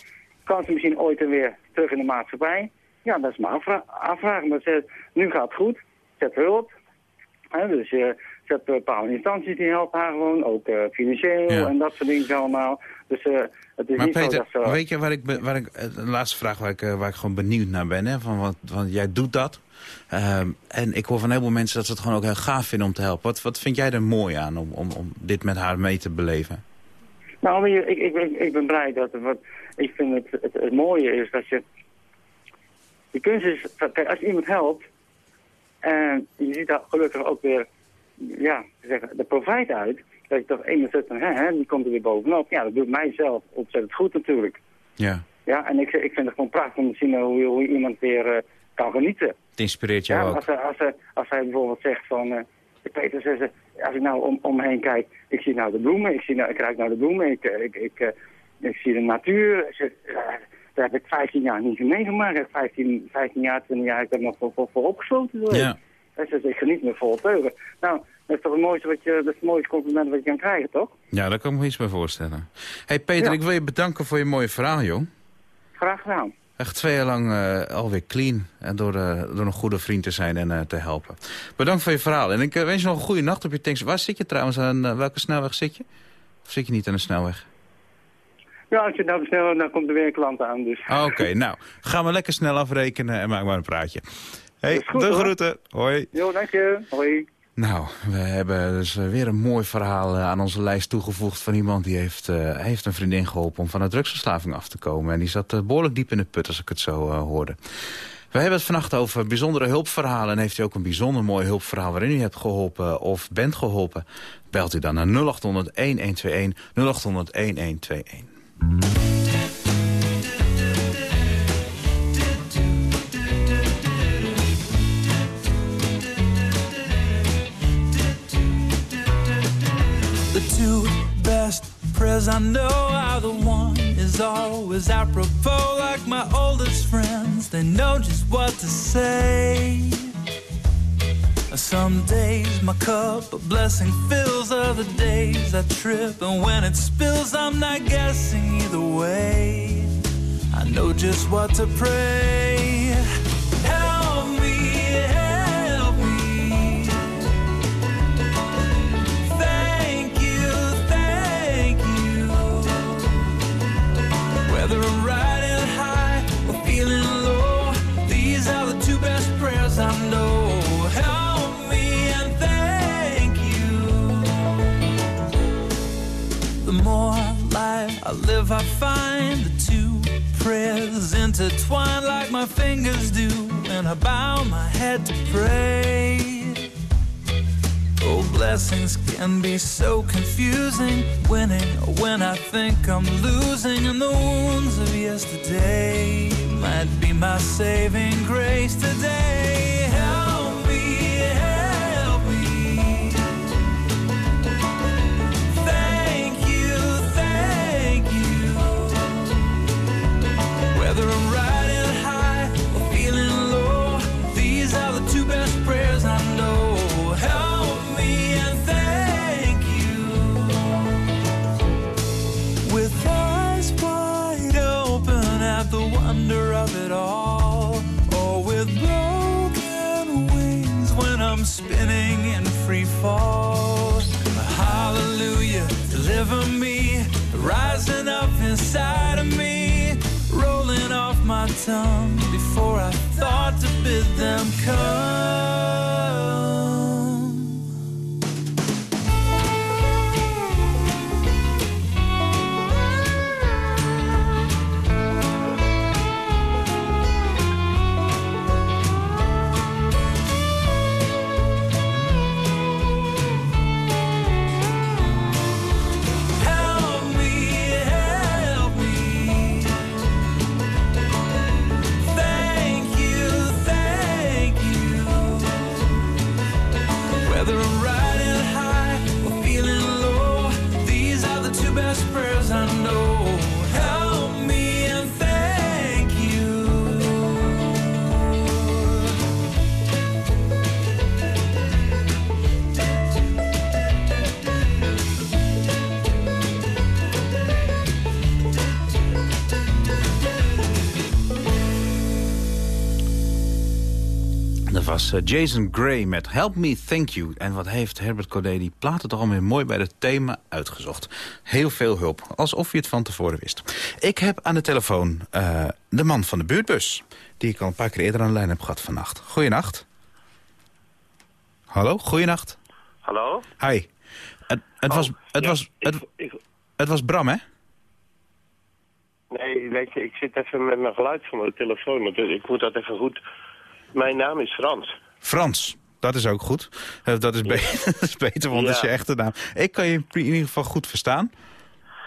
S9: kan ze misschien ooit en weer terug in de maatschappij? Ja, dat is maar afvra afvragen. Maar ze, nu gaat het goed, hulp. Hè, dus eh, ze hebt bepaalde instanties die helpen haar gewoon, ook eh, financieel
S3: Ja.
S9: en dat soort dingen allemaal. Dus eh, het is
S3: Maar
S9: niet zo
S3: Peter,
S9: dat ze...
S3: weet je waar ik, waar ik eh, de laatste vraag waar ik, eh, waar ik gewoon benieuwd naar ben? Hè? Van, want, want jij doet dat. Ehm, en ik hoor van een heleboel mensen dat ze het gewoon ook heel gaaf vinden om te helpen. Wat, wat vind jij er mooi aan om, om, om dit met haar mee te beleven?
S9: Nou, je- ik, ik, ben, ik ben blij dat wat... Ik vind het, het, het mooie is dat je... De kunst is... Kijk, als je iemand helpt... En je ziet daar gelukkig ook weer... Ja, zeggen, de profijt uit. Dat je toch ene zegt van... Hè, hè, die komt er weer bovenop. Ja, dat doet mijzelf ontzettend goed natuurlijk.
S3: Ja,
S9: Ja, en ik, ik vind het gewoon prachtig om te zien hoe, je- hoe iemand weer eh, kan genieten.
S3: het inspireert
S9: Ja,
S3: jou ook.
S9: als, hij- als, als hij bijvoorbeeld zegt van... eh, Peter zegt, ze, als ik nou om, om me heen kijk, ik zie nou de bloemen, ik, zie nou, ik ruik nou de bloemen, ik, eh, ik, ik, eh, ik zie de natuur. Daar heb ik 15 jaar niet meegemaakt. Ik heb 15, 15 jaar, 20 jaar heb ik daar nog voor, voor, voor opgesloten. geweest.
S3: Ja.
S9: Hij zegt, ik geniet me vol teugen. Nou, dat is toch het mooiste, wat je, dat is het mooiste compliment wat je kan krijgen, toch?
S3: Ja, daar kan ik me iets bij voorstellen. hey Peter,
S9: Ja.
S3: ik wil je bedanken voor je mooie verhaal, jong.
S9: Graag gedaan.
S3: Echt twee jaar lang eh, alweer clean. En door, eh, door een goede vriend te zijn en eh, te helpen. Bedankt voor je verhaal. En ik wens je nog een goede nacht op je tanks. Waar zit je trouwens? Aan welke snelweg zit je? Of zit je niet aan de snelweg?
S9: Ja, als je nou besnelt, dan komt er weer een klant aan. Dus.
S3: Ah, Oké, nou. Gaan we lekker snel afrekenen en maak maar een praatje. hey,
S9: goed,
S3: de
S9: hoor.
S3: groeten. Hoi.
S9: Jo, dank je. Hoi.
S3: Nou, we hebben dus eh, weer een mooi verhaal eh, aan onze lijst toegevoegd... van iemand die heeft, eh, heeft een vriendin geholpen om van de drugsverslaving af te komen. En die zat eh, behoorlijk diep in de put als ik het zo eh, hoorde. We hebben het vannacht over bijzondere hulpverhalen. En heeft u ook een bijzonder mooi hulpverhaal waarin u hebt geholpen of bent geholpen... belt u dan naar 0800-1121, 0800-1121.
S10: The two best prayers I know are the one is always apropos, like my oldest friends. They know just what to say. Some days my cup of blessing fills, other days I trip, and when it spills, I'm not guessing either way. I know just what to pray. Help me, help me. Thank you, thank you. Whether I live, I find the two prayers intertwine like my fingers do, and I bow my head to pray. Oh, blessings can be so confusing. Winning when I think I'm losing, and the wounds of yesterday might be my saving grace today. together and tongue before I thought to bid them come.
S3: Was eh, Jason Gray met Help Me Thank You. En wat heeft Herbert Corday die platen toch alweer mooi bij het thema uitgezocht. Heel veel hulp, alsof je het van tevoren wist. Ik heb aan de telefoon eh, de man van de buurtbus. Die ik al een paar keer eerder aan de lijn heb gehad vannacht. Goeienacht. Hallo, goeienacht.
S11: Hallo?
S3: Hi. Het, het was... Het
S11: Ja,
S3: was het,
S11: ik, ik,
S3: Het was Bram, hè?
S11: Nee, weet je, ik zit even met mijn geluid van mijn telefoon. want Ik moet dat even goed... Mijn naam is Frans.
S3: Frans. Dat is ook goed. Eh, dat, is be- dat is beter, want dat is je echte naam. Ik kan je in ieder geval goed verstaan.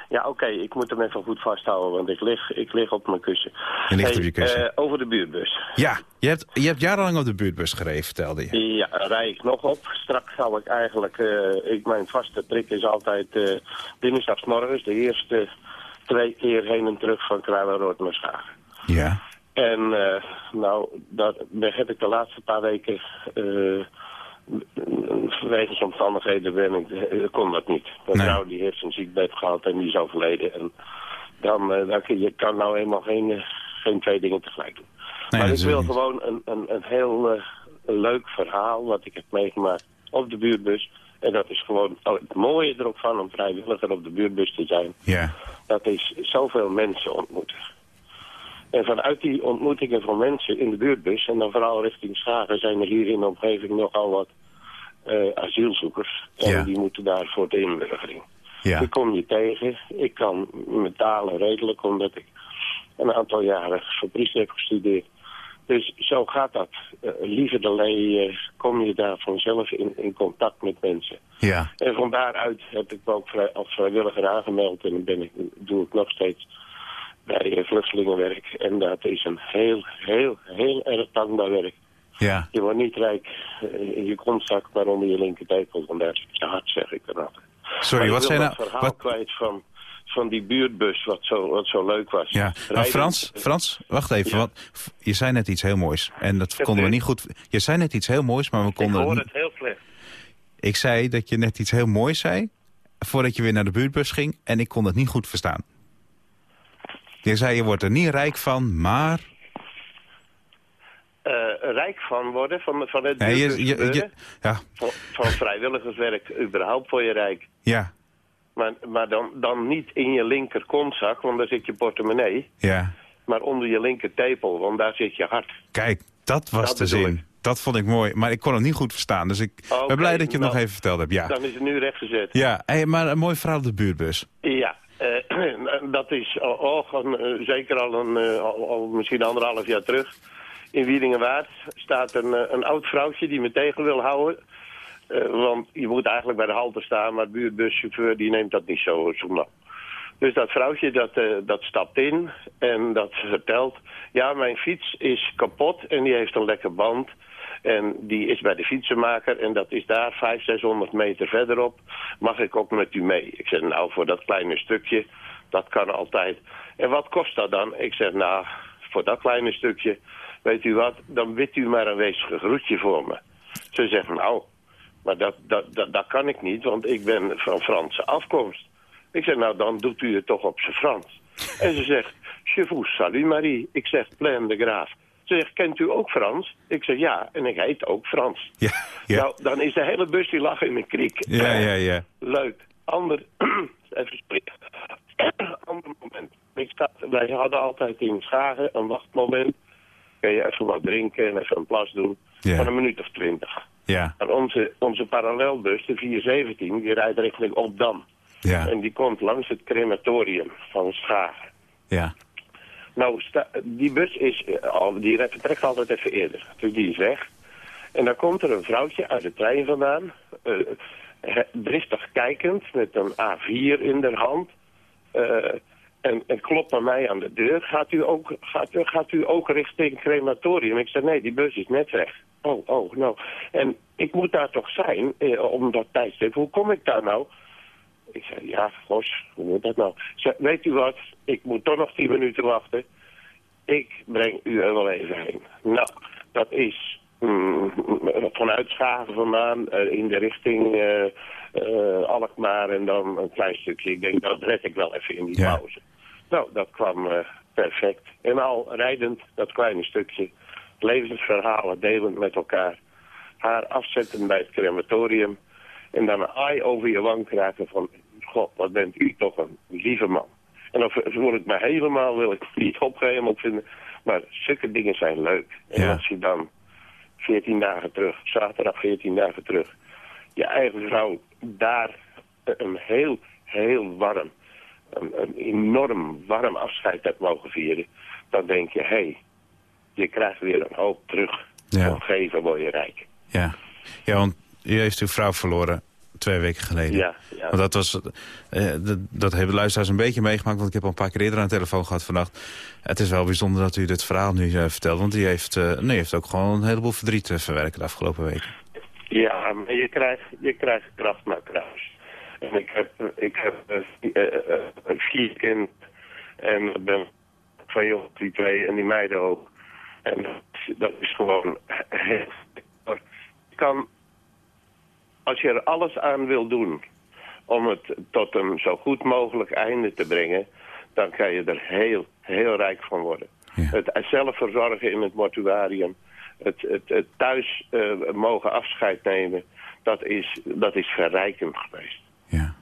S11: Ja, oké, ik moet hem even goed vasthouden, want ik lig, ik lig op mijn kussen.
S3: Je ligt op je kussen.
S11: eh, over de buurtbus.
S3: Ja, je hebt, je hebt jarenlang op de buurtbus gereden, vertelde je.
S11: Ja, rij ik nog op. Straks zal ik eigenlijk... eh, ik, mijn vaste trick is altijd eh dinsdagsmorgens de eerste twee keer heen en terug van Kruilenrood naar Schagen.
S3: Ja.
S11: En eh, nou, daar heb ik de laatste paar weken... eh wegens omstandigheden ben ik, eh, kon dat niet. Mijn
S3: Nee.
S11: vrouw die heeft een ziekbed gehad en die is overleden. En dan, dan kun je kan nou eenmaal geen, geen twee dingen tegelijk doen.
S3: Nee,
S11: maar ik wil
S3: niet.
S11: gewoon een, een, een heel leuk verhaal wat ik heb meegemaakt op de buurtbus. En dat is gewoon oh, het mooie erop van om vrijwilliger op de buurtbus te zijn.
S3: Ja.
S11: Dat is zoveel mensen ontmoeten. En vanuit die ontmoetingen van mensen in de buurtbus, en dan vooral richting Schagen, zijn er hier in de omgeving nogal wat eh, asielzoekers. En
S3: Ja.
S11: die moeten daar voor de inburgering.
S3: Ja.
S11: Ik kom je tegen. Ik kan met talen redelijk, omdat ik een aantal jaren voor priester heb gestudeerd. Dus zo gaat dat. Eh liever de lee, eh, kom je daar vanzelf in, in contact met mensen.
S3: Ja.
S11: En van daaruit heb ik me ook vrij, als vrijwilliger aangemeld. En dan ben ik, doe ik nog steeds bij eh, vluchtelingenwerk. En dat is een heel, heel, heel erg dankbaar werk.
S3: Ja.
S11: Je wordt niet rijk eh, in je kontzak, maar onder je linkertepel. Want daar zit je hart, zeg ik dan altijd.
S3: Sorry,
S11: Maar
S3: wat
S11: ik
S3: zei
S11: wil
S3: nou...
S11: dat verhaal
S3: Wat,
S11: kwijt van, van die buurtbus, wat zo, wat zo leuk was.
S3: ja, maar Frans, Frans, wacht even.
S11: Ja.
S3: Want je zei net iets heel moois. En dat konden we niet goed... Je zei net iets heel moois, maar we
S11: Ik
S3: konden...
S11: hoor
S3: niet-
S11: het heel slecht.
S3: Ik zei dat je net iets heel moois zei... voordat je weer naar de buurtbus ging... en ik kon het niet goed verstaan. Je zei, je wordt er niet rijk van, maar...
S11: Eh, rijk van worden, van, van het
S3: Nee, je, je,
S11: buurtbusgebeuren.
S3: je- ja,
S11: van, van vrijwilligerswerk überhaupt voor je rijk.
S3: ja,
S11: Maar, maar dan, dan niet in je linker kontzak, want daar zit je portemonnee.
S3: ja.
S11: Maar onder je linker tepel, want daar zit je hart.
S3: Kijk, dat was
S11: Dat
S3: de zin.
S11: ik.
S3: Dat vond ik mooi, maar ik kon het niet goed verstaan. Dus ik ben blij dat je het nog
S11: nou,
S3: even verteld hebt. Ja,
S11: Dan is het nu rechtgezet.
S3: ja hey, maar een mooi verhaal op de buurtbus.
S11: Ja, dat is al, al een, eh, zeker al, een, eh, al, misschien anderhalf jaar terug. In Wiedingenwaard staat een, eh, een oud vrouwtje die me tegen wil houden. Eh, want je moet eigenlijk bij de halte staan, maar de buurtbuschauffeur die neemt dat niet zo, zo. Dus dat vrouwtje dat, eh, dat stapt in en dat vertelt... ja, mijn fiets is kapot en die heeft een lekke band... En die is bij de fietsenmaker en dat is daar 500, 600 meter verderop. Mag ik ook met u mee? Ik zeg, nou, voor dat kleine stukje, dat kan altijd. En wat kost dat dan? Ik zeg, nou, voor dat kleine stukje, weet u wat, dan wit u maar een weesig groetje voor me. Ze zegt, nou, maar dat, dat, dat, kan ik niet, want ik ben van Franse afkomst. Ik zeg, nou, dan doet u het toch op zijn Frans. En ze zegt, je vous salue Marie. Ik zeg, plein de graaf. Ze zegt, kent u ook Frans? Ik zeg, ja, en ik heet ook Frans.
S3: Ja, ja,
S11: Nou, dan is de hele bus die lag in een kriek.
S3: ja, ja, ja.
S11: Leuk. Ander, even spreken. Ander moment. Ik sta, wij hadden altijd in Schagen een wachtmoment. Kun je even wat drinken en even een plas doen.
S3: Ja.
S11: Van een minuut of twintig.
S3: Ja,
S11: En onze, onze parallelbus, de 417, die rijdt richting Opdam.
S3: ja,
S11: En die komt langs het crematorium van Schagen.
S3: ja.
S11: Nou, die bus is, eh, die re- vertrekt altijd even eerder. Dus die is weg. En dan komt er een vrouwtje uit de trein vandaan. he- driftig kijkend, met een A4 in de hand. eh, en, klopt bij mij aan de deur. Gaat u, ook, gaat, gaat u ook richting crematorium? Ik zeg, nee, die bus is net weg. Oh, oh, nou. En ik moet daar toch zijn, eh, om dat tijdstip. Hoe kom ik daar nou? Ik zei, ja, Gos, hoe moet dat nou? Zei, weet u wat, ik moet toch nog tien minuten wachten. Ik breng u er wel even heen. Nou, dat is mm, vanuit Schagen vandaan eh, in de richting eh, eh, Alkmaar en dan een klein stukje. Ik denk, dat red ik wel even in die
S3: Ja.
S11: pauze. Nou, dat kwam perfect. En al rijdend, dat kleine stukje, levensverhalen delend met elkaar. Haar afzetten bij het crematorium. En dan een aai over je wang krijgen van... God, wat bent u toch een lieve man. En dan voel ik me helemaal, wil ik niet opgeven ook vinden. Maar zulke dingen zijn leuk. En
S3: Ja.
S11: als je dan 14 dagen terug, zaterdag 14 dagen terug... je eigen vrouw daar een heel, heel warm een, een enorm warm afscheid hebt mogen vieren, dan denk je, hé, hey, je krijgt weer een hoop terug.
S3: Ja.
S11: Van geven word je rijk.
S3: Ja. ja, want u heeft uw vrouw verloren twee weken geleden.
S11: Ja, ja.
S3: Want dat, was, eh, dat, dat hebben de luisteraars een beetje meegemaakt... want ik heb al een paar keer eerder aan de telefoon gehad vannacht. Het is wel bijzonder dat u dit verhaal nu eh, vertelt... want u heeft, eh, nee, heeft ook gewoon een heleboel verdriet te verwerken de afgelopen weken.
S11: Ja, maar je krijgt, je krijgt kracht naar kruis. En ik heb, ik heb eh, vi- eh, eh, eh, vier kind en ik ben van joh, die twee en die meiden ook. En dat, is- dat is gewoon heel... Je kan, als je er alles aan wil doen om het tot een zo goed mogelijk einde te brengen, dan kan je er heel, heel rijk van worden. Het zelf verzorgen in het mortuarium, het, het, het thuis eh, mogen afscheid nemen, dat is, dat is verrijkend geweest.
S3: Ja.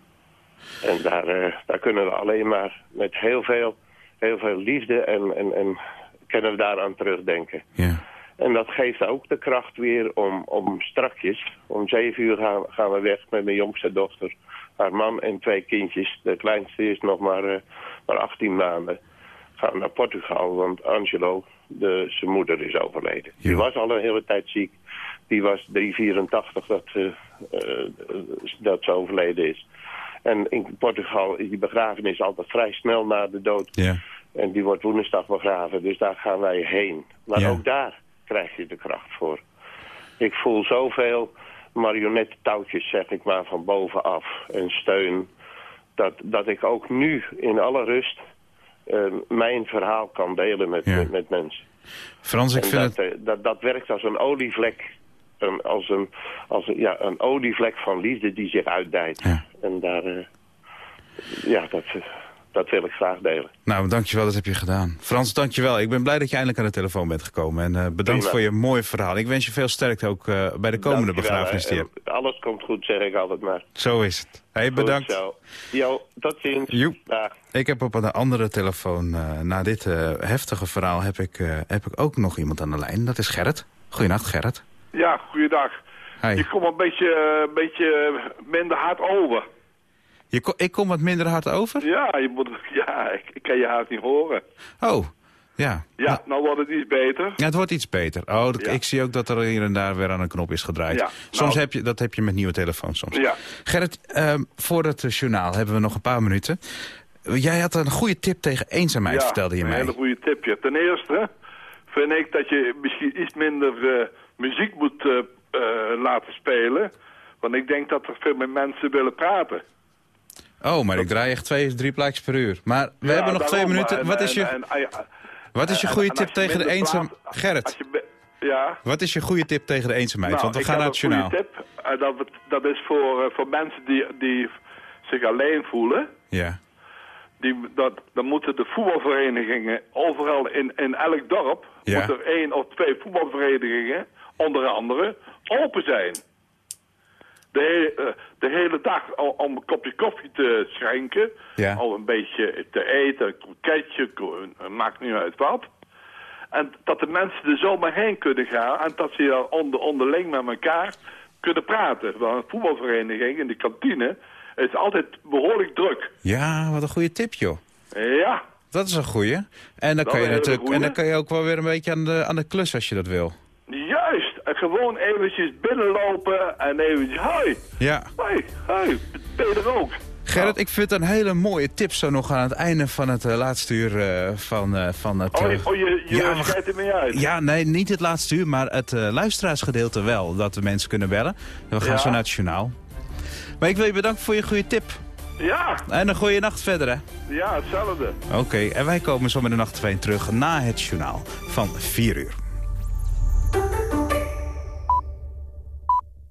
S11: En daar, eh, daar kunnen we alleen maar met heel veel, heel veel liefde en, en, en kunnen we daaraan terugdenken.
S3: Ja.
S11: En dat geeft ook de kracht weer om, om strakjes, om zeven uur gaan, gaan we weg met mijn jongste dochter, haar man en twee kindjes. De kleinste is nog maar, eh, maar 18 maanden. Gaan we naar Portugal, want Angelo, de, zijn moeder, is overleden. Die was al een hele tijd ziek. Die was 384 dat, eh, eh, dat ze overleden is. En in Portugal is die begrafenis altijd vrij snel na de dood.
S3: Ja.
S11: En die wordt woensdag begraven, dus daar gaan wij heen. Maar
S3: Ja.
S11: ook daar krijg je de kracht voor. Ik voel zoveel marionettentouwtjes, zeg ik maar, van bovenaf. En steun. Dat, dat ik ook nu in alle rust eh, mijn verhaal kan delen met,
S3: Ja.
S11: met, met mensen.
S3: Frans, ik
S11: En
S3: vind
S11: dat,
S3: het...
S11: eh, dat, dat werkt als een olievlek. Als een, als een, ja, een olievlek van liefde die zich uitdijt. En daar, eh, ja, dat, dat wil ik graag delen.
S3: Nou, dankjewel, dat heb je gedaan. Frans, dankjewel. Ik ben blij dat je eindelijk aan de telefoon bent gekomen. En eh, bedankt
S11: Prima.
S3: voor je mooie verhaal. Ik wens je veel sterkte ook eh, bij de komende begrafenis die je
S11: Alles komt goed, zeg ik altijd maar.
S3: Zo is het. Hey,
S11: Goed
S3: bedankt.
S11: zo. Jo, tot ziens.
S3: Joep.
S11: Dag.
S3: Ik heb op een andere telefoon, eh, na dit eh, heftige verhaal, heb ik, eh, heb ik ook nog iemand aan de lijn. Dat is Gerrit. Goedenacht, Gerrit.
S12: Ja, goeiedag.
S3: Hi.
S12: Je komt een beetje, een beetje minder hard over.
S3: Je ko- ik kom wat minder hard over?
S12: Ja, je moet, ja ik, ik kan je haast niet horen.
S3: Oh, ja.
S12: Ja, nou wordt het iets beter.
S3: Ja, het wordt iets beter. Oh, dat-
S12: Ja.
S3: ik zie ook dat er hier en daar weer aan een knop is gedraaid.
S12: Ja,
S3: soms
S12: nou-
S3: heb je, dat heb je met nieuwe telefoons soms.
S12: Ja.
S3: Gerrit, ehm, voor het eh, journaal hebben we nog een paar minuten. Jij had een goede tip tegen eenzaamheid,
S12: ja,
S3: vertelde je
S12: een
S3: mij.
S12: hele goede tipje. Ten eerste vind ik dat je misschien iets minder eh, muziek moet eh, laten spelen. Want ik denk dat er veel meer mensen willen praten.
S3: Oh, maar ik draai echt twee, drie plaatjes per uur. Maar we
S12: Ja,
S3: hebben nog twee minuten.
S12: en-
S3: Wat is je,
S12: en- en- en-
S3: wat is je goede tip tegen de eenzaam... Gerrit,
S12: je ja.
S3: wat is je goede tip tegen de eenzaamheid?
S12: Nou,
S3: Want we gaan naar het
S12: een
S3: journaal.
S12: goede tip. En dat, dat is voor, eh, voor mensen die, die zich alleen voelen.
S3: Ja.
S12: Die, dat, dan moeten de voetbalverenigingen overal in, in elk dorp...
S3: Ja.
S12: moet er één of twee voetbalverenigingen, onder andere, open zijn. De, eh, de hele dag al, om een kopje koffie te schenken.
S3: Ja.
S12: Al een beetje te eten, een kroketje, maakt niet uit wat. En dat de mensen er zomaar heen kunnen gaan en dat ze dan onder, onderling met elkaar kunnen praten. Want een voetbalvereniging in de kantine is altijd behoorlijk druk.
S3: Ja, wat een goede tip, joh.
S12: Ja,
S3: Dat is een goeie. En dan,
S12: Dat
S3: kan je natuurlijk, en dan kan je ook wel weer een beetje aan de, aan de klus als je dat wil.
S12: En gewoon eventjes binnenlopen en eventjes, hoi,
S3: Ja.
S12: hoi, hoi, ben je er ook?
S3: Gerrit, ik vind het een hele mooie tip zo nog aan het einde van het eh, laatste uur eh, van, eh, van het...
S12: Oh,
S3: eh,
S12: je, oh, je, je
S3: ja,
S12: er mee uit.
S3: Ja, nee, niet het laatste uur, maar het eh, luisteraarsgedeelte wel. Dat de mensen kunnen bellen. We gaan
S12: Ja.
S3: zo naar het journaal. Maar ik wil je bedanken voor je goede tip.
S12: Ja,
S3: En een goede nacht verder, hè?
S12: ja, hetzelfde.
S3: Oké, en wij komen zo met de nacht 2 terug na het journaal van 4 uur.